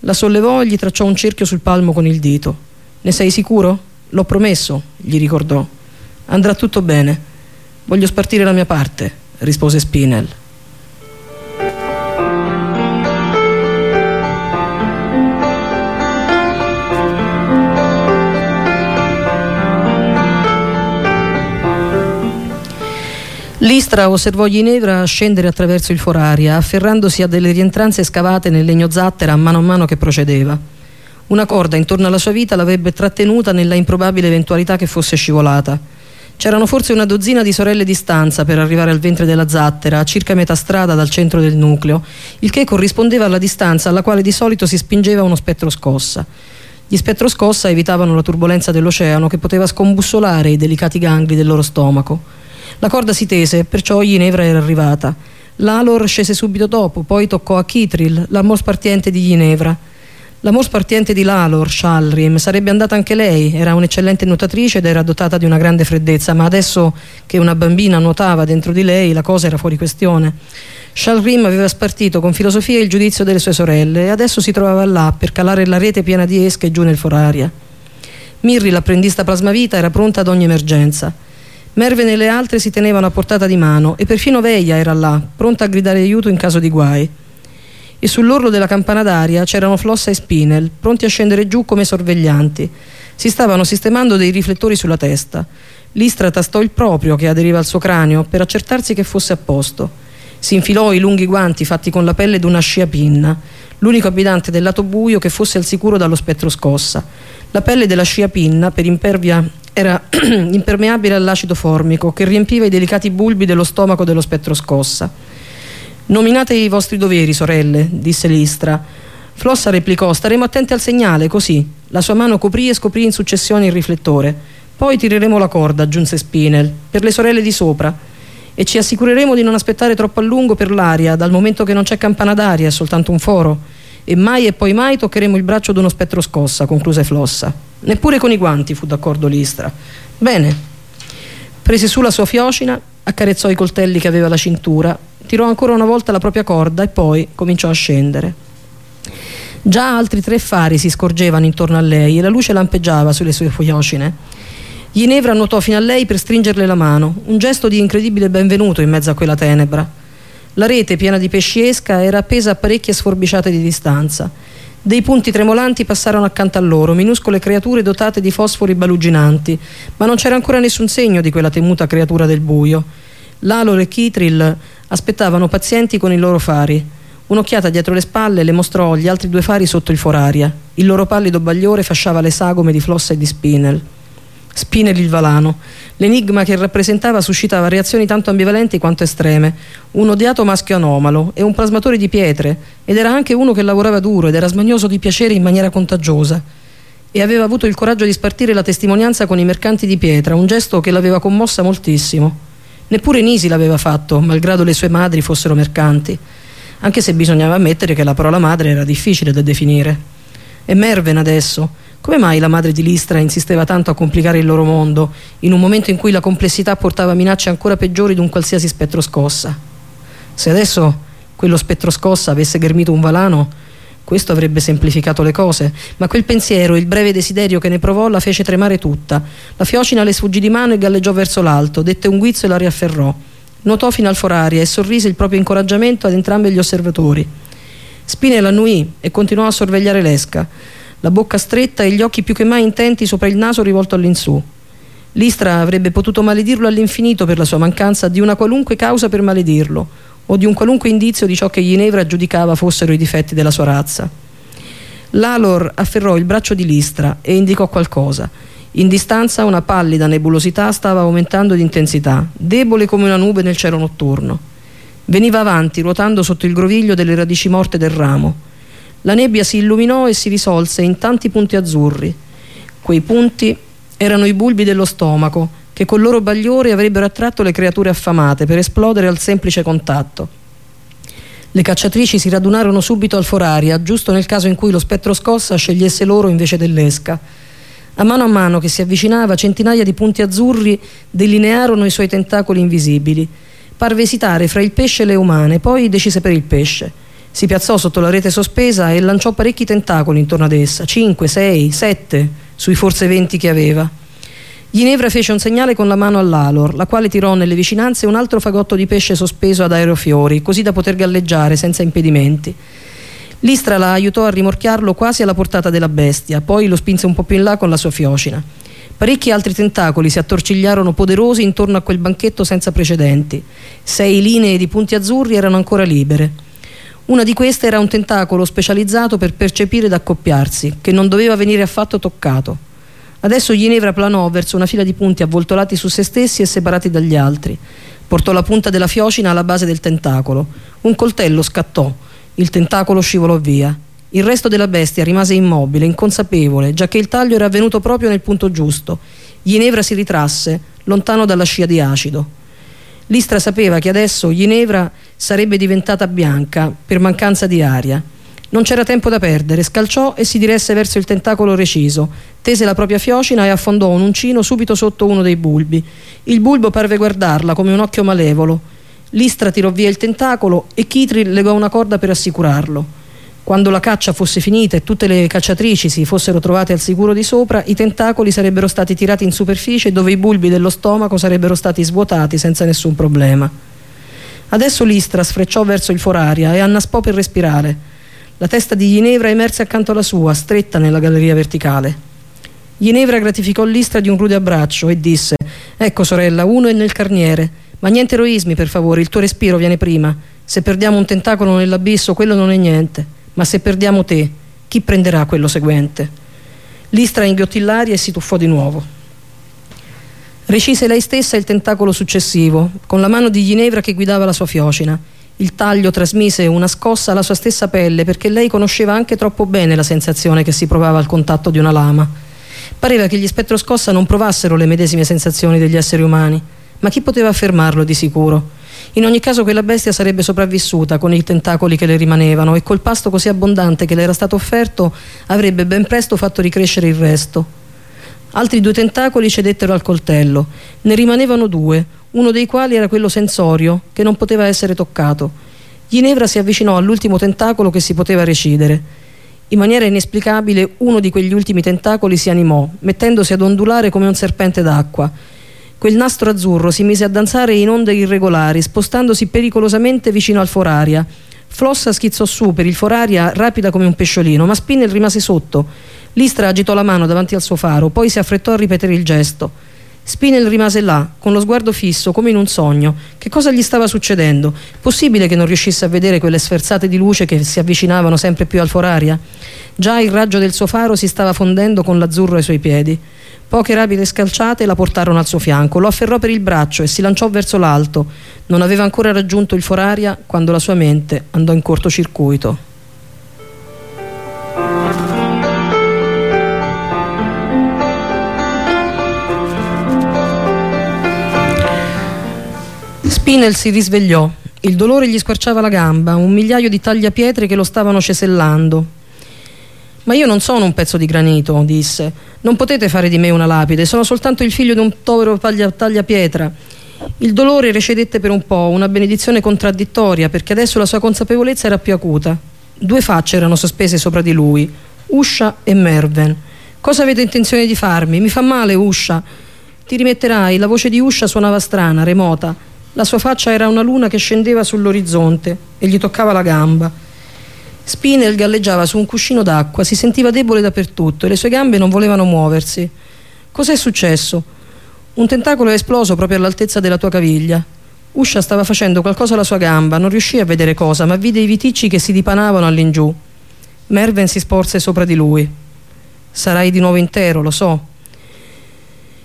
la sollevò e gli tracciò un cerchio sul palmo con il dito. Ne sei sicuro? L'ho promesso, gli ricordò. Andrà tutto bene. Voglio spartire la mia parte, rispose Spinel. L'Istra osservò Ginevra scendere attraverso il foraria, afferrandosi a delle rientranze scavate nel legno zattera a mano a mano che procedeva. Una corda intorno alla sua vita l'avrebbe trattenuta nella improbabile eventualità che fosse scivolata. C'erano forse una dozzina di sorelle di stanza per arrivare al ventre della zattera, a circa metà strada dal centro del nucleo, il che corrispondeva alla distanza alla quale di solito si spingeva uno spettro scossa. Gli spettro scossa evitavano la turbolenza dell'oceano che poteva scombussolare i delicati gangli del loro stomaco. La corda si tese, perciò Ginevra era arrivata. L'Alor scese subito dopo, poi toccò a Kitril, l'amor spartiente di Ginevra. L'amor spartiente di Lalor, Shalrim, sarebbe andata anche lei, era un'eccellente nuotatrice ed era dotata di una grande freddezza, ma adesso che una bambina nuotava dentro di lei la cosa era fuori questione. Shalrim aveva spartito con filosofia il giudizio delle sue sorelle e adesso si trovava là per calare la rete piena di esche giù nel foraria. Mirri, l'apprendista plasmavita, era pronta ad ogni emergenza. Merven e le altre si tenevano a portata di mano e perfino Veia era là, pronta a gridare aiuto in caso di guai. e sull'orlo della campana d'aria c'erano Flossa e Spinel, pronti a scendere giù come sorveglianti. Si stavano sistemando dei riflettori sulla testa. L'Istra tastò il proprio che aderiva al suo cranio per accertarsi che fosse a posto. Si infilò i lunghi guanti fatti con la pelle d'una scia pinna, l'unico abitante del lato buio che fosse al sicuro dallo spettro scossa. La pelle della scia pinna, per impervia, era impermeabile all'acido formico che riempiva i delicati bulbi dello stomaco dello spettro scossa. Nominate i vostri doveri, sorelle, disse l'Istra. Flossa replicò: Staremo attenti al segnale, così. La sua mano coprì e scoprì in successione il riflettore. Poi tireremo la corda, aggiunse Spinel, per le sorelle di sopra. E ci assicureremo di non aspettare troppo a lungo per l'aria, dal momento che non c'è campana d'aria, è soltanto un foro. E mai e poi mai toccheremo il braccio d'uno spettro scossa, concluse Flossa. Neppure con i guanti fu d'accordo l'Istra. Bene. Prese su la sua fiocina, accarezzò i coltelli che aveva alla cintura, tirò ancora una volta la propria corda e poi cominciò a scendere. Già altri tre fari si scorgevano intorno a lei e la luce lampeggiava sulle sue fiocine. Ginevra nuotò fino a lei per stringerle la mano, un gesto di incredibile benvenuto in mezzo a quella tenebra. La rete piena di pesci esca era appesa a parecchie sforbiciate di distanza. Dei punti tremolanti passarono accanto a loro, minuscole creature dotate di fosfori baluginanti, ma non c'era ancora nessun segno di quella temuta creatura del buio. Lalor e Kitril aspettavano pazienti con i loro fari. Un'occhiata dietro le spalle le mostrò gli altri due fari sotto il foraria. Il loro pallido bagliore fasciava le sagome di Flossa e di Spinel. Spinel il Valano. L'enigma che rappresentava suscitava reazioni tanto ambivalenti quanto estreme. Un odiato maschio anomalo e un plasmatore di pietre, ed era anche uno che lavorava duro ed era smagnoso di piacere in maniera contagiosa. E aveva avuto il coraggio di spartire la testimonianza con i mercanti di pietra, un gesto che l'aveva commossa moltissimo. Neppure Nisi l'aveva fatto, malgrado le sue madri fossero mercanti, anche se bisognava ammettere che la parola madre era difficile da definire. E Merven adesso, come mai la madre di Listra insisteva tanto a complicare il loro mondo, in un momento in cui la complessità portava minacce ancora peggiori di un qualsiasi spettro scossa? Se adesso quello spettro scossa avesse ghermito un valano, questo avrebbe semplificato le cose, ma quel pensiero, il breve desiderio che ne provò, la fece tremare tutta. La fiocina le sfuggì di mano e galleggiò verso l'alto, dette un guizzo e la riafferrò. Nuotò fino al foraria e sorrise il proprio incoraggiamento ad entrambi gli osservatori. Spine l'annuì e continuò a sorvegliare l'esca la bocca stretta e gli occhi più che mai intenti sopra il naso rivolto all'insù. L'Istra avrebbe potuto maledirlo all'infinito per la sua mancanza di una qualunque causa per maledirlo, o di un qualunque indizio di ciò che Ginevra giudicava fossero i difetti della sua razza. Lalor afferrò il braccio di Listra e indicò qualcosa. In distanza una pallida nebulosità stava aumentando di intensità, debole come una nube nel cielo notturno. Veniva avanti, ruotando sotto il groviglio delle radici morte del ramo. La nebbia si illuminò e si risolse in tanti punti azzurri. Quei punti erano i bulbi dello stomaco, che col loro bagliore avrebbero attratto le creature affamate per esplodere al semplice contatto. Le cacciatrici si radunarono subito al foraria, giusto nel caso in cui lo spettro scossa scegliesse loro invece dell'esca. A mano a mano che si avvicinava, centinaia di punti azzurri delinearono i suoi tentacoli invisibili. Parve esitare fra il pesce e le umane, poi decise per il pesce. Si piazzò sotto la rete sospesa e lanciò parecchi tentacoli intorno ad essa, 5, 6, 7, sui forse 20 che aveva. Ginevra fece un segnale con la mano all'Alor, la quale tirò nelle vicinanze un altro fagotto di pesce sospeso ad aerofiori, così da poter galleggiare senza impedimenti. L'Istra la aiutò a rimorchiarlo quasi alla portata della bestia, poi lo spinse un po' più in là con la sua fiocina. Parecchi altri tentacoli si attorcigliarono poderosi intorno a quel banchetto senza precedenti. Sei linee di punti azzurri erano ancora libere. Una di queste era un tentacolo specializzato per percepire ed accoppiarsi, che non doveva venire affatto toccato. Adesso Ginevra planò verso una fila di punti avvoltolati su se stessi e separati dagli altri. Portò la punta della fiocina alla base del tentacolo. Un coltello scattò. Il tentacolo scivolò via. Il resto della bestia rimase immobile, inconsapevole, già che il taglio era avvenuto proprio nel punto giusto. Ginevra si ritrasse, lontano dalla scia di acido. L'Istra sapeva che adesso Ginevra sarebbe diventata bianca per mancanza di aria. Non c'era tempo da perdere, scalciò e si diresse verso il tentacolo reciso, tese la propria fiocina e affondò un uncino subito sotto uno dei bulbi. Il bulbo parve guardarla come un occhio malevolo. L'Istra tirò via il tentacolo e Kitri legò una corda per assicurarlo. Quando la caccia fosse finita e tutte le cacciatrici si fossero trovate al sicuro di sopra, i tentacoli sarebbero stati tirati in superficie dove i bulbi dello stomaco sarebbero stati svuotati senza nessun problema. Adesso l'Istra sfrecciò verso il foraria e annaspò per respirare. La testa di Ginevra emerse accanto alla sua, stretta nella galleria verticale. Ginevra gratificò l'istra di un rude abbraccio e disse Ecco sorella, uno è nel carniere, ma niente eroismi per favore, il tuo respiro viene prima. Se perdiamo un tentacolo nell'abisso, quello non è niente, ma se perdiamo te, chi prenderà quello seguente? L'istra inghiottì l'aria e si tuffò di nuovo. Recise lei stessa il tentacolo successivo, con la mano di Ginevra che guidava la sua fiocina. Il taglio trasmise una scossa alla sua stessa pelle perché lei conosceva anche troppo bene la sensazione che si provava al contatto di una lama. Pareva che gli spettroscossa non provassero le medesime sensazioni degli esseri umani, ma chi poteva affermarlo di sicuro? In ogni caso quella bestia sarebbe sopravvissuta con i tentacoli che le rimanevano e col pasto così abbondante che le era stato offerto avrebbe ben presto fatto ricrescere il resto. Altri due tentacoli cedettero al coltello. Ne rimanevano due, uno dei quali era quello sensorio, che non poteva essere toccato. Ginevra si avvicinò all'ultimo tentacolo che si poteva recidere. In maniera inesplicabile uno di quegli ultimi tentacoli si animò, mettendosi ad ondulare come un serpente d'acqua. Quel nastro azzurro si mise a danzare in onde irregolari, spostandosi pericolosamente vicino al foraria. Flossa schizzò su per il foraria rapida come un pesciolino, ma Spinel rimase sotto Listra agitò la mano davanti al suo faro, poi si affrettò a ripetere il gesto. Spinel rimase là, con lo sguardo fisso, come in un sogno. Che cosa gli stava succedendo? Possibile che non riuscisse a vedere quelle sferzate di luce che si avvicinavano sempre più al foraria? Già il raggio del suo faro si stava fondendo con l'azzurro ai suoi piedi. Poche rapide scalciate la portarono al suo fianco, lo afferrò per il braccio e si lanciò verso l'alto. Non aveva ancora raggiunto il foraria quando la sua mente andò in cortocircuito. Spinel si risvegliò. Il dolore gli squarciava la gamba, un migliaio di tagliapietre che lo stavano cesellando. Ma io non sono un pezzo di granito, disse. Non potete fare di me una lapide, sono soltanto il figlio di un povero taglia, tagliapietra. Il dolore recedette per un po', una benedizione contraddittoria, perché adesso la sua consapevolezza era più acuta. Due facce erano sospese sopra di lui, Uscia e Merven. Cosa avete intenzione di farmi? Mi fa male, Uscia. Ti rimetterai, la voce di Uscia suonava strana, remota. La sua faccia era una luna che scendeva sull'orizzonte e gli toccava la gamba. Spinel galleggiava su un cuscino d'acqua, si sentiva debole dappertutto e le sue gambe non volevano muoversi. Cos'è successo? Un tentacolo è esploso proprio all'altezza della tua caviglia. Uscia stava facendo qualcosa alla sua gamba, non riuscì a vedere cosa, ma vide i viticci che si dipanavano all'ingiù. Merven si sporse sopra di lui. Sarai di nuovo intero, lo so,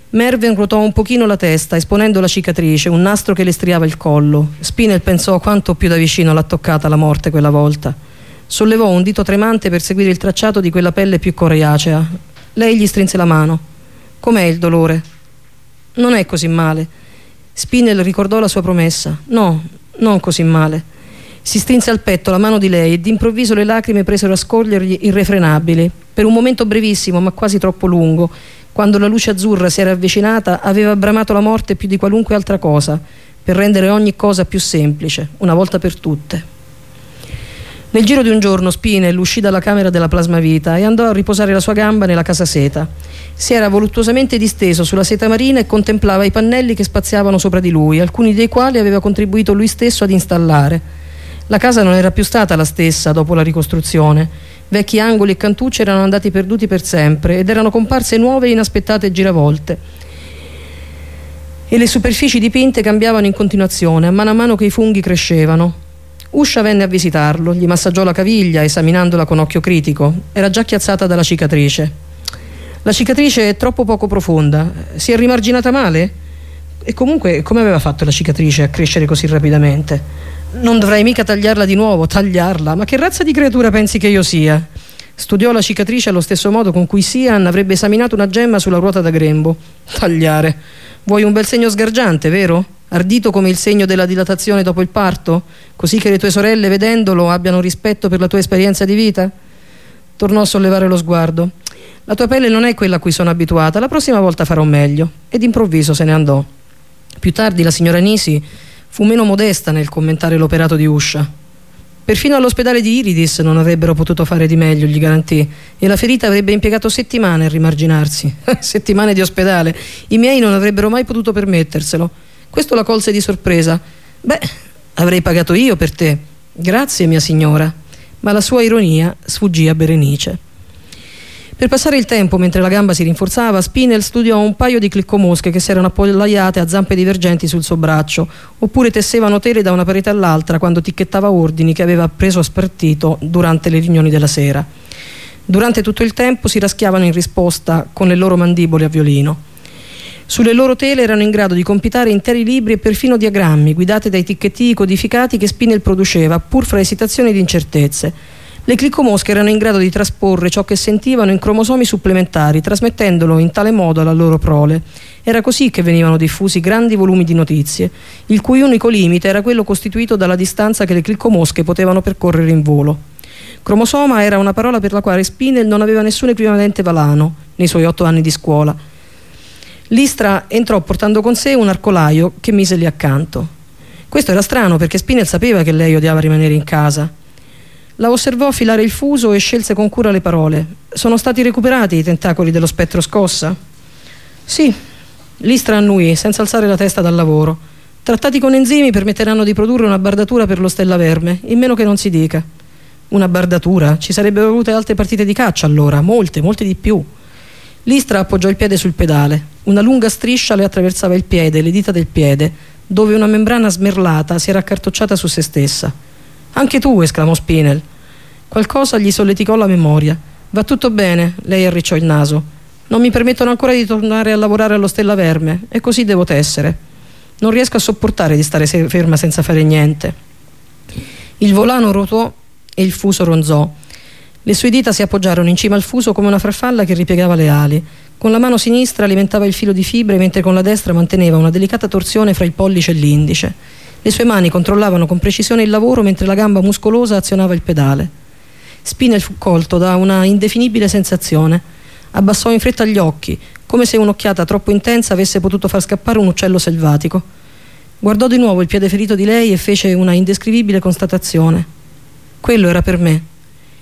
Merven ruotò un pochino la testa, esponendo la cicatrice, un nastro che le striava il collo. Spinel pensò quanto più da vicino l'ha toccata la morte quella volta. Sollevò un dito tremante per seguire il tracciato di quella pelle più coriacea. Lei gli strinse la mano. Com'è il dolore? Non è così male. Spinel ricordò la sua promessa. No, non così male. Si strinse al petto la mano di lei e d'improvviso le lacrime presero a scorgergli irrefrenabili. Per un momento brevissimo, ma quasi troppo lungo, quando la luce azzurra si era avvicinata, aveva bramato la morte più di qualunque altra cosa, per rendere ogni cosa più semplice, una volta per tutte. Nel giro di un giorno Spinel uscì dalla camera della plasmavita e andò a riposare la sua gamba nella casa seta. Si era voluttuosamente disteso sulla seta marina e contemplava i pannelli che spaziavano sopra di lui, alcuni dei quali aveva contribuito lui stesso ad installare. La casa non era più stata la stessa dopo la ricostruzione Vecchi angoli e cantucci erano andati perduti per sempre ed erano comparse nuove e inaspettate giravolte. E le superfici dipinte cambiavano in continuazione, a mano a mano che i funghi crescevano. Uscia venne a visitarlo, gli massaggiò la caviglia, esaminandola con occhio critico. Era già chiazzata dalla cicatrice. La cicatrice è troppo poco profonda. Si è rimarginata male? E comunque, come aveva fatto la cicatrice a crescere così rapidamente? Non dovrei mica tagliarla di nuovo, tagliarla. Ma che razza di creatura pensi che io sia? Studiò la cicatrice allo stesso modo con cui Sian avrebbe esaminato una gemma sulla ruota da grembo. Tagliare. Vuoi un bel segno sgargiante, vero? Ardito come il segno della dilatazione dopo il parto? Così che le tue sorelle, vedendolo, abbiano rispetto per la tua esperienza di vita? Tornò a sollevare lo sguardo. La tua pelle non è quella a cui sono abituata, la prossima volta farò meglio. Ed improvviso se ne andò. Più tardi la signora Nisi fu meno modesta nel commentare l'operato di Uscia. Perfino all'ospedale di Iridis non avrebbero potuto fare di meglio, gli garantì, e la ferita avrebbe impiegato settimane a rimarginarsi. settimane di ospedale. I miei non avrebbero mai potuto permetterselo. Questo la colse di sorpresa. Beh, avrei pagato io per te. Grazie, mia signora. ma la sua ironia sfuggì a Berenice. Per passare il tempo, mentre la gamba si rinforzava, Spinel studiò un paio di cliccomosche che si erano appollaiate a zampe divergenti sul suo braccio, oppure tessevano tele da una parete all'altra quando ticchettava ordini che aveva preso a spartito durante le riunioni della sera. Durante tutto il tempo si raschiavano in risposta con le loro mandibole a violino. Sulle loro tele erano in grado di compitare interi libri e perfino diagrammi, guidati dai ticchettini codificati che Spinel produceva, pur fra esitazioni ed incertezze le clicomosche erano in grado di trasporre ciò che sentivano in cromosomi supplementari, trasmettendolo in tale modo alla loro prole. Era così che venivano diffusi grandi volumi di notizie, il cui unico limite era quello costituito dalla distanza che le clicomosche potevano percorrere in volo. Cromosoma era una parola per la quale Spinel non aveva nessun equivalente valano nei suoi otto anni di scuola. L'Istra entrò portando con sé un arcolaio che mise lì accanto. Questo era strano perché Spinel sapeva che lei odiava rimanere in casa. La osservò filare il fuso e scelse con cura le parole. Sono stati recuperati i tentacoli dello spettro scossa? Sì, Listra annui, senza alzare la testa dal lavoro. Trattati con enzimi permetteranno di produrre una bardatura per lo stellaverme, in meno che non si dica. Una bardatura? Ci sarebbero volute altre partite di caccia allora, molte, molte di più. Listra appoggiò il piede sul pedale. Una lunga striscia le attraversava il piede, le dita del piede, dove una membrana smerlata si era accartocciata su se stessa. Anche tu, esclamò Spinel. Qualcosa gli solleticò la memoria. Va tutto bene, lei arricciò il naso. Non mi permettono ancora di tornare a lavorare allo Stella Verme e così devo tessere. Non riesco a sopportare di stare ferma senza fare niente. Il volano rotò e il fuso ronzò. Le sue dita si appoggiarono in cima al fuso come una farfalla che ripiegava le ali. Con la mano sinistra alimentava il filo di fibre mentre con la destra manteneva una delicata torsione fra il pollice e l'indice. Le sue mani controllavano con precisione il lavoro mentre la gamba muscolosa azionava il pedale. Spinel fu colto da una indefinibile sensazione. Abbassò in fretta gli occhi, come se un'occhiata troppo intensa avesse potuto far scappare un uccello selvatico. Guardò di nuovo il piede ferito di lei e fece una indescrivibile constatazione. Quello era per me.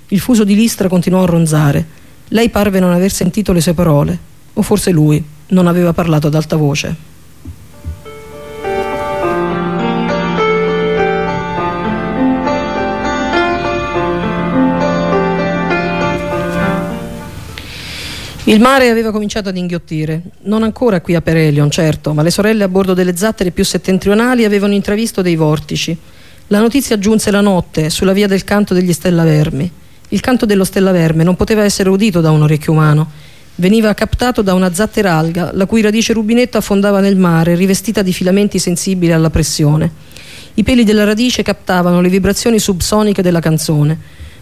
Il fuso di Listra continuò a ronzare. Lei parve non aver sentito le sue parole, o forse lui non aveva parlato ad alta voce. Il mare aveva cominciato ad inghiottire, non ancora qui a Perelion, certo, ma le sorelle a bordo delle zattere più settentrionali avevano intravisto dei vortici. La notizia giunse la notte sulla via del canto degli stellavermi. Il canto dello stellaverme non poteva essere udito da un orecchio umano. Veniva captato da una zatteralga, la cui radice rubinetto affondava nel mare, rivestita di filamenti sensibili alla pressione. I peli della radice captavano le vibrazioni subsoniche della canzone.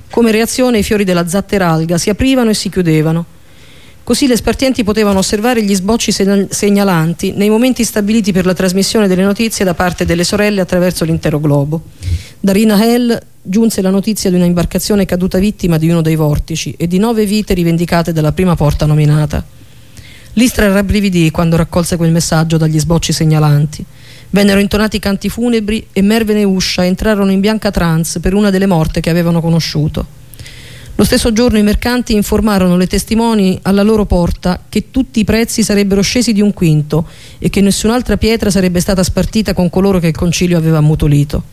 Come reazione i fiori della zatteralga si aprivano e si chiudevano. Così le spartienti potevano osservare gli sbocci segnalanti nei momenti stabiliti per la trasmissione delle notizie da parte delle sorelle attraverso l'intero globo. Da Rina Hell giunse la notizia di una imbarcazione caduta vittima di uno dei vortici e di nove vite rivendicate dalla prima porta nominata. L'Istra rabbrividì quando raccolse quel messaggio dagli sbocci segnalanti. Vennero intonati canti funebri e Mervene e Uscia entrarono in bianca trance per una delle morte che avevano conosciuto. Lo stesso giorno i mercanti informarono le testimoni alla loro porta che tutti i prezzi sarebbero scesi di un quinto e che nessun'altra pietra sarebbe stata spartita con coloro che il concilio aveva ammutolito.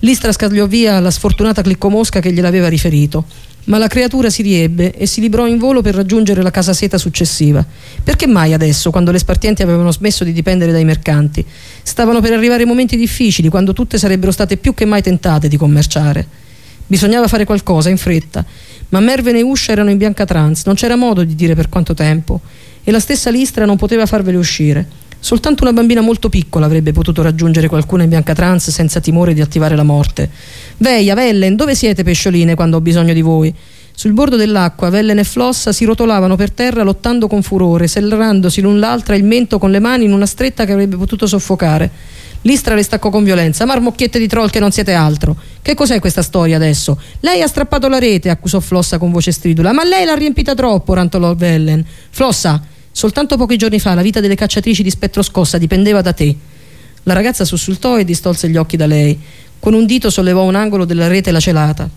L'Istra scagliò via la sfortunata cliccomosca che gliel'aveva riferito, ma la creatura si riebbe e si librò in volo per raggiungere la casa seta successiva. Perché mai adesso, quando le spartienti avevano smesso di dipendere dai mercanti? Stavano per arrivare momenti difficili, quando tutte sarebbero state più che mai tentate di commerciare. Bisognava fare qualcosa in fretta, ma Merven e Uscia erano in bianca trance, non c'era modo di dire per quanto tempo, e la stessa Listra non poteva farvele uscire. Soltanto una bambina molto piccola avrebbe potuto raggiungere qualcuno in bianca trance senza timore di attivare la morte. Veia, Vellen, dove siete pescioline quando ho bisogno di voi? Sul bordo dell'acqua, Vellen e Flossa si rotolavano per terra lottando con furore, serrandosi l'un l'altra il mento con le mani in una stretta che avrebbe potuto soffocare. L'Istra le staccò con violenza. Marmocchiette di troll che non siete altro. Che cos'è questa storia adesso? Lei ha strappato la rete, accusò Flossa con voce stridula. Ma lei l'ha riempita troppo, rantolò Vellen. Flossa, soltanto pochi giorni fa la vita delle cacciatrici di spettro scossa dipendeva da te. La ragazza sussultò e distolse gli occhi da lei. Con un dito sollevò un angolo della rete lacelata.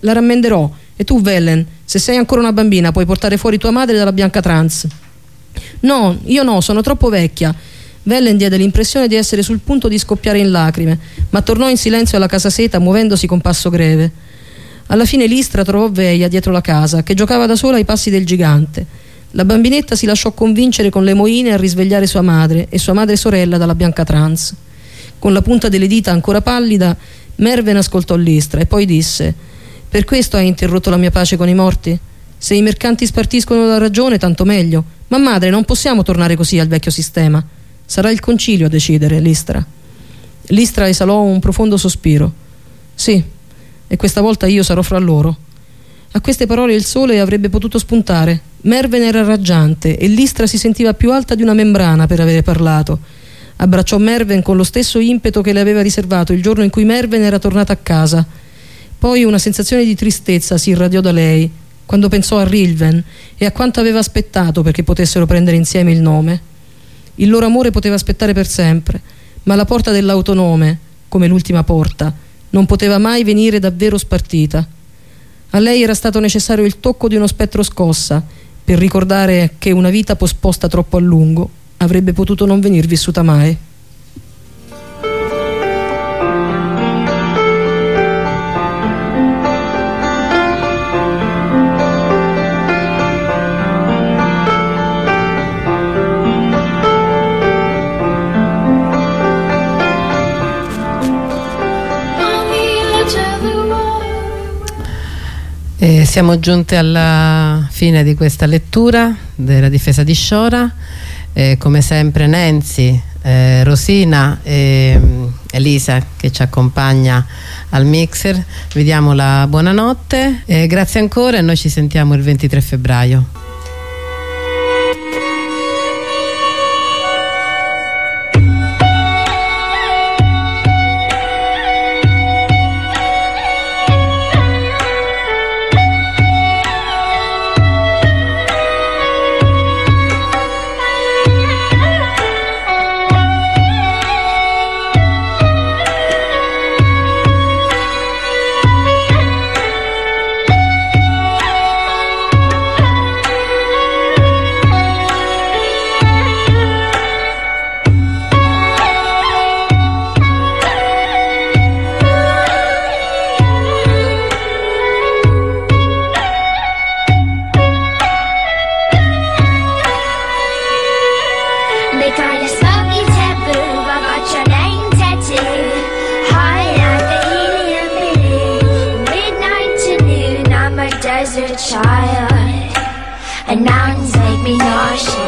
La rammenderò. E tu, Vellen, se sei ancora una bambina, puoi portare fuori tua madre dalla bianca trans. No, io no, sono troppo vecchia. Vellen diede l'impressione di essere sul punto di scoppiare in lacrime, ma tornò in silenzio alla casa seta muovendosi con passo greve. Alla fine Listra trovò Veia dietro la casa, che giocava da sola ai passi del gigante. La bambinetta si lasciò convincere con le moine a risvegliare sua madre e sua madre sorella dalla bianca trance. Con la punta delle dita ancora pallida, Merven ascoltò Listra e poi disse: Per questo hai interrotto la mia pace con i morti? Se i mercanti spartiscono la ragione, tanto meglio. Ma madre, non possiamo tornare così al vecchio sistema. Sarà il concilio a decidere, Listra. Listra esalò un profondo sospiro. Sì, e questa volta io sarò fra loro. A queste parole il sole avrebbe potuto spuntare. Merven era raggiante e Listra si sentiva più alta di una membrana per avere parlato. Abbracciò Merven con lo stesso impeto che le aveva riservato il giorno in cui Merven era tornata a casa. Poi una sensazione di tristezza si irradiò da lei quando pensò a Rilven e a quanto aveva aspettato perché potessero prendere insieme il nome. Il loro amore poteva aspettare per sempre, ma la porta dell'autonome, come l'ultima porta, non poteva mai venire davvero spartita. A lei era stato necessario il tocco di uno spettro scossa per ricordare che una vita posposta troppo a lungo avrebbe potuto non venir vissuta mai. E siamo giunti alla fine di questa lettura della difesa di Sciora. Eh, come sempre Nancy, eh, Rosina e um, Elisa che ci accompagna al mixer. Vi diamo la buonanotte. Eh, grazie ancora e noi ci sentiamo il 23 febbraio. They taboo I got your name tattooed High like the helium balloon Midnight to noon I'm a desert child. And mountains make me nauseous.